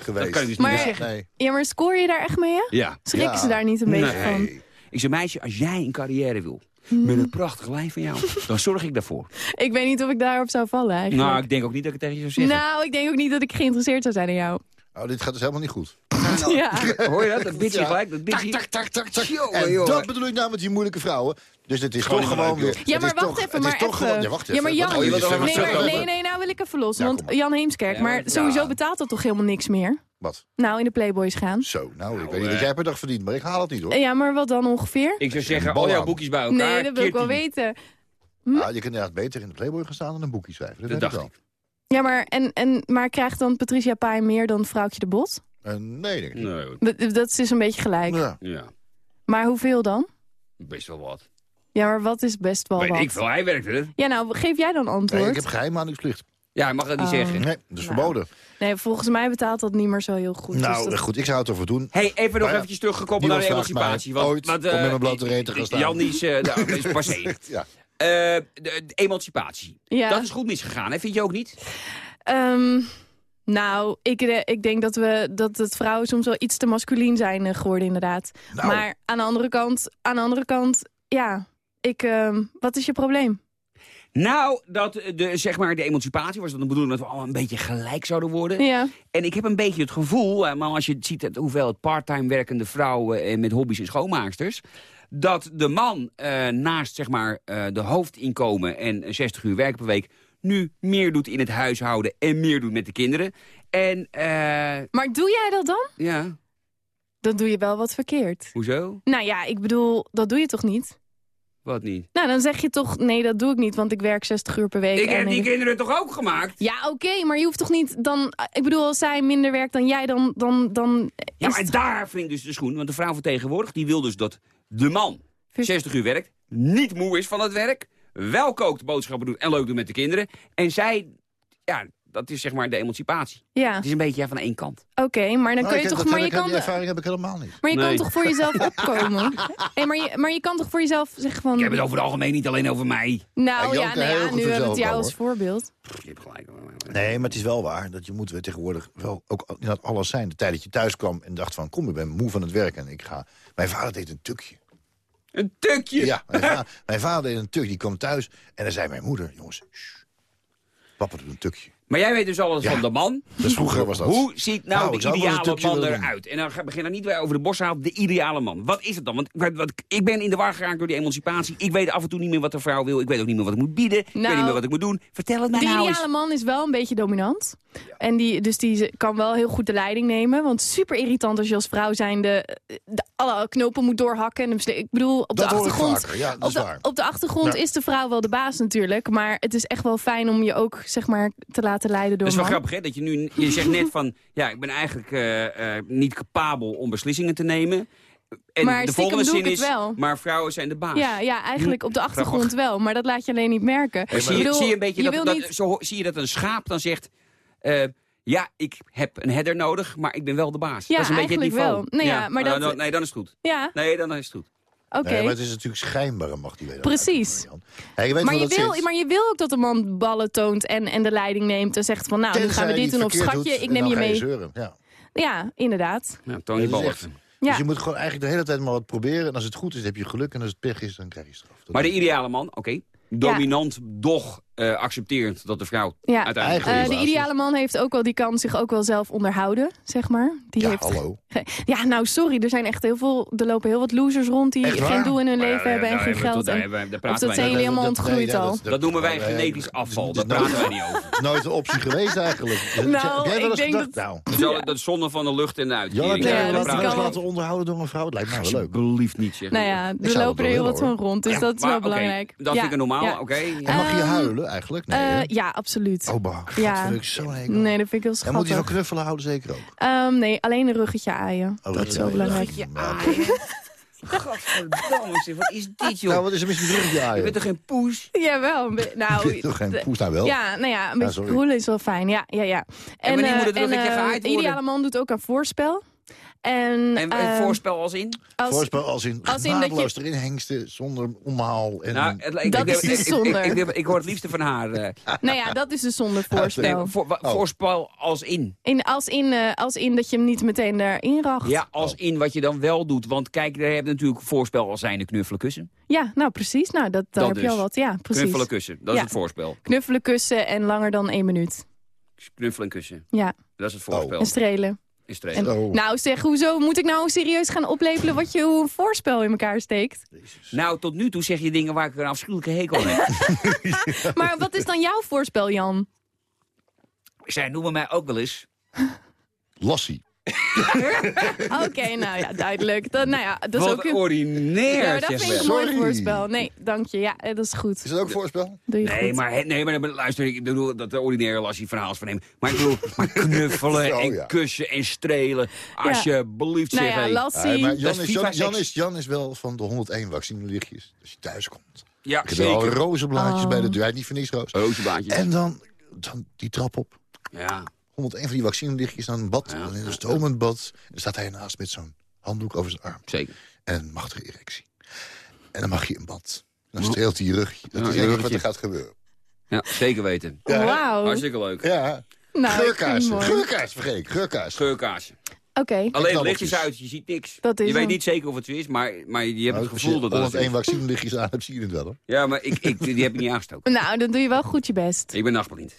geweest. Dat kan ik dus Maar- niet zeggen. Nee. Ja, maar scoor je daar echt mee, hè? Ja. Schrikken Ja. ze daar niet een beetje Nee. van? Ik zeg, meisje, als jij een carrière wil, Hmm. met een prachtig lijf van jou, dan zorg ik daarvoor. Ik weet niet of ik daarop zou vallen, eigenlijk. Nou, ik denk ook niet dat ik het tegen je zou zeggen. Nou, ik denk ook niet dat ik geïnteresseerd zou zijn in jou. Oh, dit gaat dus helemaal niet goed. Ja. Hoor je dat? Dat bitje Ja. gelijk, dat bitje. Tak, tak, tak, tak. Jongen, En dat bedoel ik nou met die moeilijke vrouwen. Dus het is Gewoon gewoon weer... Ja, maar wacht even, het maar is toch gewoon... Ja, wacht even. Ja, maar Jan, Oh, er- nee, nee, nee, nou wil ik even los. Ja, want. Jan Heemskerk, Ja, maar ja. sowieso betaalt dat toch helemaal niks meer? Wat? Nou, in de Playboys gaan. Zo, nou, ik weet eh. niet wat jij per dag verdient, maar ik haal het niet hoor. Ja, maar wat dan ongeveer? Ik zou zeggen, al jouw boekjes bij elkaar. Nee, dat wil ik wel weten. Ah, je kunt inderdaad beter in de Playboy gaan staan en een boekje schrijven. Dat, Dat weet ik dacht wel. Ja, maar, en, en, maar krijgt dan Patricia Pai meer dan Vrouwtje de Bot? Eh, nee, denk ik niet. Nee. Dat, dat is dus een beetje gelijk. Ja. ja, Maar hoeveel dan? best wel wat. Ja, maar wat is best wel Weet wat? ik veel, hij werkte er. Ja, nou, geef jij dan antwoord? Nee, ik heb geheimhoudingsplicht. Ja, hij mag dat niet Oh. zeggen. Nee, dat is Nou. verboden. Nee, volgens mij betaalt dat niet meer zo heel goed. nou, dus dat- goed, ik zou het ervoor doen. Hey, even nog ja, eventjes teruggekoppeld naar de emancipatie. Want, ooit want, om eh, met mijn blote reet te gaan staan. Jan is, eh, nou, is passé. Ja. Eh, de, de emancipatie. Ja. Dat is goed misgegaan, hè? vind je ook niet? Ehm, nou, ik, ik denk dat, we, dat het vrouwen soms wel iets te masculien zijn eh, geworden, inderdaad. Nou. Maar aan de andere kant, aan de andere kant ja, ik, ehm, wat is je probleem? Nou, dat de, zeg maar, de emancipatie was dan de bedoeling dat we allemaal een beetje gelijk zouden worden. Ja. En ik heb een beetje het gevoel, eh, maar als je ziet het, hoeveel het part-time werkende vrouwen met hobby's en schoonmaaksters, dat de man eh, naast zeg maar, eh, de hoofdinkomen en 60 uur werk per week nu meer doet in het huishouden en meer doet met de kinderen. En eh, Maar doe jij dat dan? ja, Dan doe je wel wat verkeerd. hoezo? Nou ja, ik bedoel, dat doe je toch niet? Wat niet? Nou, dan zeg je toch, nee, dat doe ik niet, want ik werk 60 uur per week. Ik heb die kinderen toch ook gemaakt? Ja, oké, maar je hoeft toch niet dan... Ik bedoel, als zij minder werkt dan jij, dan... dan, dan Ja, maar het- daar vind ik dus de schoen. Want de vrouw van tegenwoordig die wil dus dat de man 60 uur werkt, niet moe is van het werk, wel kookt, boodschappen doet en leuk doet met de kinderen. En zij, ja, dat is zeg maar de emancipatie. Ja, Het is een beetje ja, van één kant. oké, maar dan Nou, kun je toch... dat Maar je kan, Die ervaring heb ik helemaal niet. maar je Nee. kan toch voor jezelf opkomen? Hey, maar, je, maar je kan toch voor jezelf zeggen van... Ik heb het over het algemeen, niet alleen over mij. Nou Ja, ja, nou ja, nu hebben we het jou al, als voorbeeld. Je hebt gelijk. Nee, maar het is wel waar dat je moet weer tegenwoordig wel ook inderdaad alles zijn. De tijd dat je thuis kwam en dacht van, kom, ik ben moe van het werk en ik ga... Mijn vader deed een tukje. Een tukje? Ja, mijn, va- mijn vader deed een tukje. Die kwam thuis en dan zei mijn moeder, jongens, shh, papa doet een tukje. Maar jij weet dus alles Ja. van de man. Dus vroeger was dat. Hoe ziet nou, Nou, de ideale man eruit? En dan ga- begin dan niet weer over de boshaal. De ideale man. Wat is het dan? Want wat, ik ben in de war geraakt door die emancipatie. Ik weet af en toe niet meer wat de vrouw wil. Ik weet ook niet meer wat ik moet bieden. ik weet Nou, niet meer wat ik moet doen. Vertel het mij De nou eens. ideale man is wel een beetje dominant. En die, dus die kan wel heel goed de leiding nemen. Want super irritant als je als vrouw zijnde de, alle knopen moet doorhakken. En ik bedoel, op Dat de achtergrond, ja, dat op, is de, waar. op de achtergrond Ja. is de vrouw wel de baas natuurlijk. Maar het is echt wel fijn om je ook zeg maar, te laten leiden door Dat is wel man. grappig, hè? Dat je nu, je zegt net van, ja, ik ben eigenlijk eh, eh, niet capabel om beslissingen te nemen. En Maar de volgende zin is, maar vrouwen zijn de baas. Ja, ja, eigenlijk op de achtergrond wel. Maar dat laat je alleen niet merken. Zie, je, bedoel, zie je een beetje je dat, wil dat, niet- zo, ho- zie je dat een schaap dan zegt... eh, ja, ik heb een header nodig, maar ik ben wel de baas. Ja, dat is een beetje het niveau. wel. Nou ja, maar nou, dat- dan- nee, dan is het goed. Ja, Nee, dan is het goed. Oké. Nee, maar het is natuurlijk schijnbare macht die weet Precies. Ja, je weet Maar je, wil, zit. maar je wil ook dat de man ballen toont en, en de leiding neemt en zegt van nou, nu Tenzij gaan we dit doen of verkeerd schatje, doet, ik neem dan je mee. Ja. Ja, inderdaad. Ja, Tony echt- Ja. Dus je moet gewoon eigenlijk de hele tijd maar wat proberen. En als het goed is, dan heb je geluk. En als het pech is, dan krijg je straf. Dat Maar de ideale man, oké. Dominant, doch eh, accepterend dat de vrouw Ja, uiteindelijk... Eh, Eigenlijk de ideale man heeft ook wel, die kan zich ook wel zelf onderhouden, zeg maar. Die Ja, heeft, hallo. Ja, nou sorry, er zijn echt heel veel, er lopen heel wat losers rond die geen doel in hun Maar ja, leven hebben en geen geld. tot- En, daar praten dat wij zijn jullie helemaal Dat- ontgroeid nee, al. dat- Dat noemen wij dat- genetisch afval, daar dat- praten wij niet over. Dat is nooit een optie geweest eigenlijk. Nou, ik eens denk gedacht, dat- nou, Zo, Dat is zonde van de lucht en de uitkering. jij Ja, dat kan laten onderhouden door een vrouw? Het lijkt me wel leuk. Alsjeblieft niet, zeg. Nou ja, er lopen er heel wat van rond, dus dat is wel belangrijk. Dat vind ik een normaal, oké. En mag je Ehm, huilen eigenlijk? Nee, Eh, hè? ja, absoluut. Oh, bah. ja. Dat vind ik zo hekel. Nee, dat vind ik heel En moet je schattig. van knuffelen houden zeker ook? Ehm, nee, alleen een ruggetje aaien. Oh, dat is wel belangrijk. Godverdamme, zeg, wat is dit, joh? Nou, wat is er mis met rugje Je aaien? bent toch geen poes? Jawel, een be- nou... Toch geen poes nou wel? Ja, nou ja, een beetje sorry. kroelen is wel fijn. Ja, ja, ja. En, wanneer eh, moet het en, ruggetje eh, gehaaid De worden? ideale man doet ook aan voorspel. En, En, en ehm, voorspel als in? als- Voorspel als in als in dat je- erin hengsten, zonder omhaal. En Nou, het- ik, Dat ik, is ik, dus ik, ik, zonde. ik, ik- ik hoor het liefste van haar. eh. Nou ja, dat is dus zonder nee, voorspel. voor, wa- Oh. Voorspel als in. In, als, in, eh, als in dat je hem niet meteen erin racht. Ja, als in wat je dan wel doet. Want kijk, daar heb je natuurlijk voorspel als zijnde knuffelen kussen. Ja, nou precies. Nou, dat, daar Dat heb je al dus. wat. Ja, precies. Knuffelen kussen, dat Ja. is het voorspel. Knuffelen, kussen en langer dan één minuut. Knuffelen en kussen, Ja, dat is het voorspel. en strelen. Is En, strelen. Oh. Nou zeg, hoezo moet ik nou serieus gaan oplepelen wat je, hoe een voorspel in elkaar steekt? Nou, tot nu toe zeg je dingen waar ik een afschuwelijke hekel aan heb. Maar wat is dan jouw voorspel, Jan? Zij noemen mij ook wel eens Lassie. Oké, nou ja, duidelijk. Dat, nou ja, dat is Wat ook een- ordinair, Ja, dat zeg vind ik wel. een mooi Sorry. voorspel. Nee, dank je. Ja, eh, dat is goed. Is dat ook voorspel? Doe je Nee goed. maar, nee, maar luister, ik bedoel dat de ordinaire lassie verhaal van hem. Maar ik bedoel, maar knuffelen Zo, en ja. kussen en strelen. Alsjeblieft, Nou zeg. ja, hé. Lassie- Ja, Dat Jan is Jan, is, Jan is wel van de 101 vaccinelichtjes. Als je thuis komt. Ja, Ik heb er al zeker. rozenblaadjes Oh. bij de deur. Hij is niet voor niks roos. Rozenblaadjes. En dan, dan die trap op. Ja. 101 van die vaccinelichtjes aan een bad. Ja, in een stromend bad. En dan staat hij ernaast met zo'n handdoek over zijn arm. Zeker. En een machtige erectie. En dan mag je in bad. Dan streelt hij je rugje. Dat Ja, is je eigenlijk wat er gaat gebeuren. Ja, zeker weten. Ja, Wauw. Hartstikke leuk. Ja. Nou. Geurkaas, vergeet ik. Geurkaas. Geurkaasje. Oké. Alleen het licht knabbeltjes. is uit, je ziet niks. Dat is je weet hem. niet zeker of het zo is, maar, maar je hebt Nou, het als gevoel je dat het 101 is. vaccinelichtjes aan hebt, zie je het wel hoor. Ja, maar ik, ik, die heb ik niet aangestoken. Nou, dan doe je wel goed je best. Ik ben nachtblind.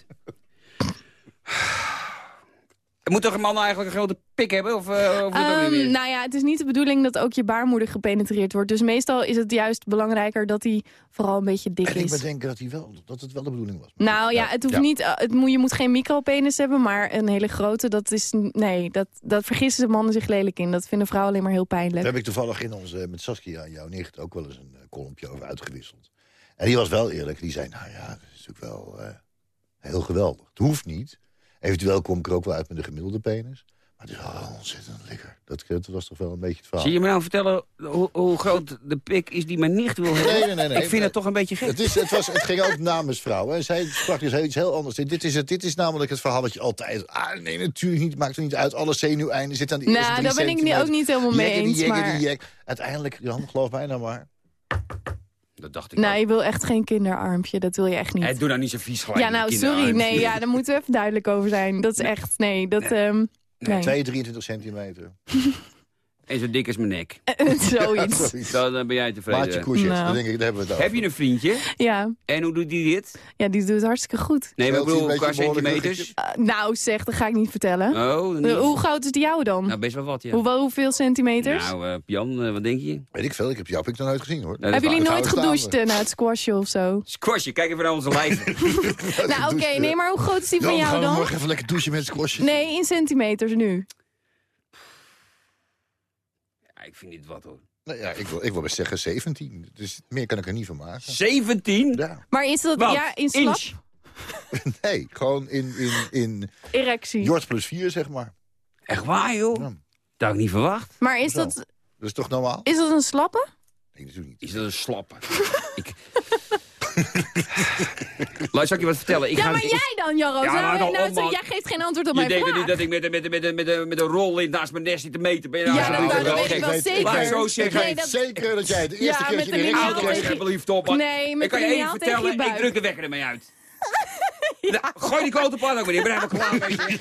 Moet toch een man eigenlijk een grote pik hebben? Of, eh, of Ehm, nou ja, het is niet de bedoeling dat ook je baarmoeder gepenetreerd wordt. Dus meestal is het juist belangrijker dat hij vooral een beetje dik En ik is. bedenk dat, hij wel, dat het wel de bedoeling was. Nou ja, het hoeft Ja. niet. eh, Het moet, je moet geen micropenis hebben, maar een hele grote. Dat is. Nee, dat, dat vergissen de mannen zich lelijk in. Dat vinden vrouwen alleen maar heel Daar pijnlijk. heb ik toevallig in onze, met Saskia en jouw nicht ook wel eens een uh, kolompje over uitgewisseld. En die was wel eerlijk. Die zei, nou ja, dat is natuurlijk wel eh, heel geweldig. Het hoeft niet. Eventueel kom ik er ook wel uit met de gemiddelde penis. Maar het is wel ontzettend lekker. Dat, dat was toch wel een beetje het verhaal. Zie je me nou vertellen hoe, hoe groot de pik is die mijn nicht wil hebben? Nee, nee, nee, nee. ik vind het toch een beetje gek. Het, is, het, was, het ging ook namens vrouwen. En zij sprak dus iets heel anders. Dit is, het, dit is namelijk het verhaal wat je altijd... Ah, nee, natuurlijk niet. Maakt er niet uit. Alle zenuweinden zitten aan die eerste Nou, daar ben ik niet- ook niet helemaal mee die eens, maar- die. Uiteindelijk, Jan, geloof mij nou maar. Dat dacht ik Nou, je wil echt geen kinderarmpje. Dat wil je echt niet. Hey, doe nou niet zo vies gelijk. ja, nou, sorry. Nee, ja, daar moeten we even duidelijk over zijn. Dat is echt. Nee, dat. ehm, nee. 2, 23 centimeter. En zo dik als mijn nek. Zoiets. Dan eh, ben jij tevreden. Maatje koesjes, Nou. dan denk ik, daar hebben we het over. Heb je een vriendje? Ja. En hoe doet die dit? ja, die doet het hartstikke goed. Nee, maar ik bedoel, qua centimeters. Eh, nou, zeg, dat ga ik niet vertellen. Oh, dan Eh, niet. Hoe groot is die jouwe dan? Nou, best wel wat, ja. Hoe, wel- hoeveel centimeters? Nou, eh, Jan, eh, wat denk je? Weet ik veel, ik heb jouw pik nog nooit gezien hoor. Nou, Hebben is jullie nooit gedoucht eh, na het squashen of zo? Squashje, kijk even naar onze lijf. nou, oké, nee, maar hoe groot is die van Dan jou dan? morgen even lekker douchen met squashje. Nee, in centimeters nu. Ik vind dit wat hoor. Nou ja, ik wil, ik wil best zeggen 17. Dus meer kan ik er niet van maken. 17? Ja. Maar is dat Wat? ja, in slap? Inch? Nee, gewoon in, in, in Erectie. Jort plus 4, zeg maar. Echt waar, joh? Ja. Dat had ik niet verwacht. Maar is Zo. dat, Dat is toch normaal? is dat een slappe? Nee, natuurlijk niet. Is dat een slappe? ik... Laat, ik je wat vertellen? Ik ja, ga... maar jij dan, Jarro? Ja, nou, dan nou, om, jij geeft geen antwoord op Je mijn denkt vraag. niet dat ik met, met, met, met, met, met een rollint naast mijn nest zit te meten. Ben je nou Ja, zo dat- wel weet ik wel zeker. Laat ik zo Ik zeggen. Zeker dat jij de eerste Ja, keer dat je alsjeblieft op. Nee, met ik kan je even vertellen, ik druk de wekker ermee uit. Nou, gooi die klote pan ook meneer, ik ben helemaal klaar mee.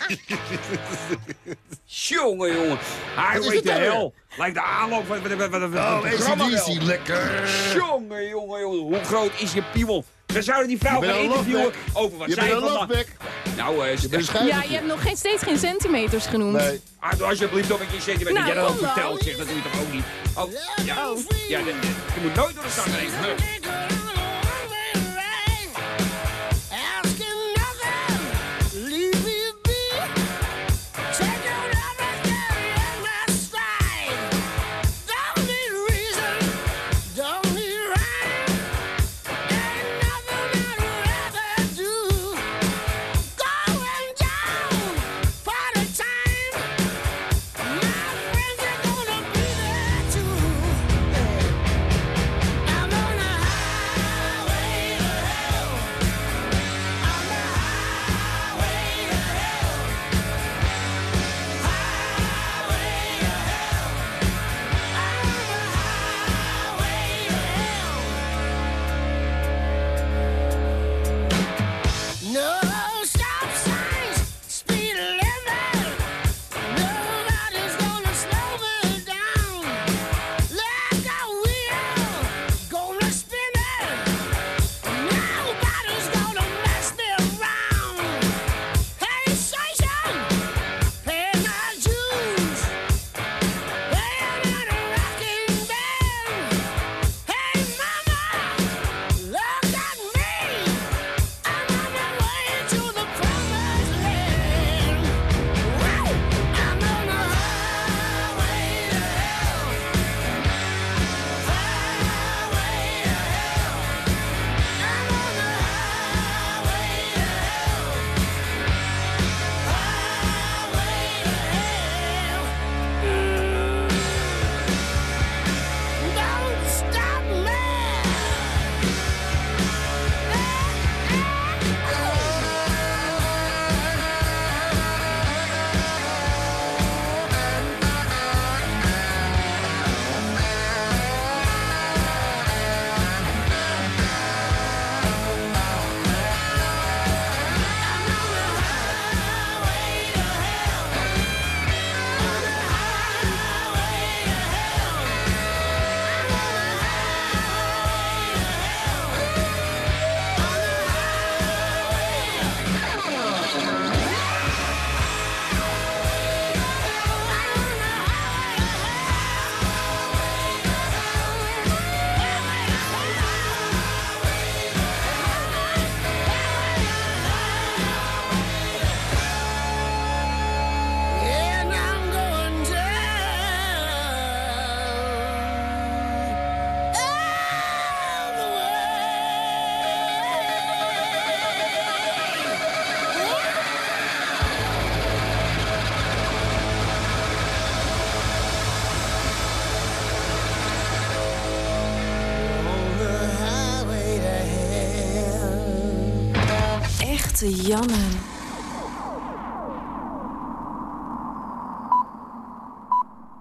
Jongen, jongen. Hij is weet de nou hel. Lijkt de aanloop van van- van- van- van- van Oh, programma wel. ACDC, lekker. Jongen, jongen, jongen. Hoe groot is je piemel? We zouden die vrouw gaan interviewen lofbek. over wat Je zij bent een van... lofbek. Nou, eh, Je. Ja, je hebt nog geen, steeds geen centimeters genoemd. Nee. Ah, alsjeblieft nog een keer centimeter. Nou, Jij dat ook zeg, dat doe je toch ook niet? Oh, ja. Ja, de- de- je moet nooit door de zanger heen. Janne.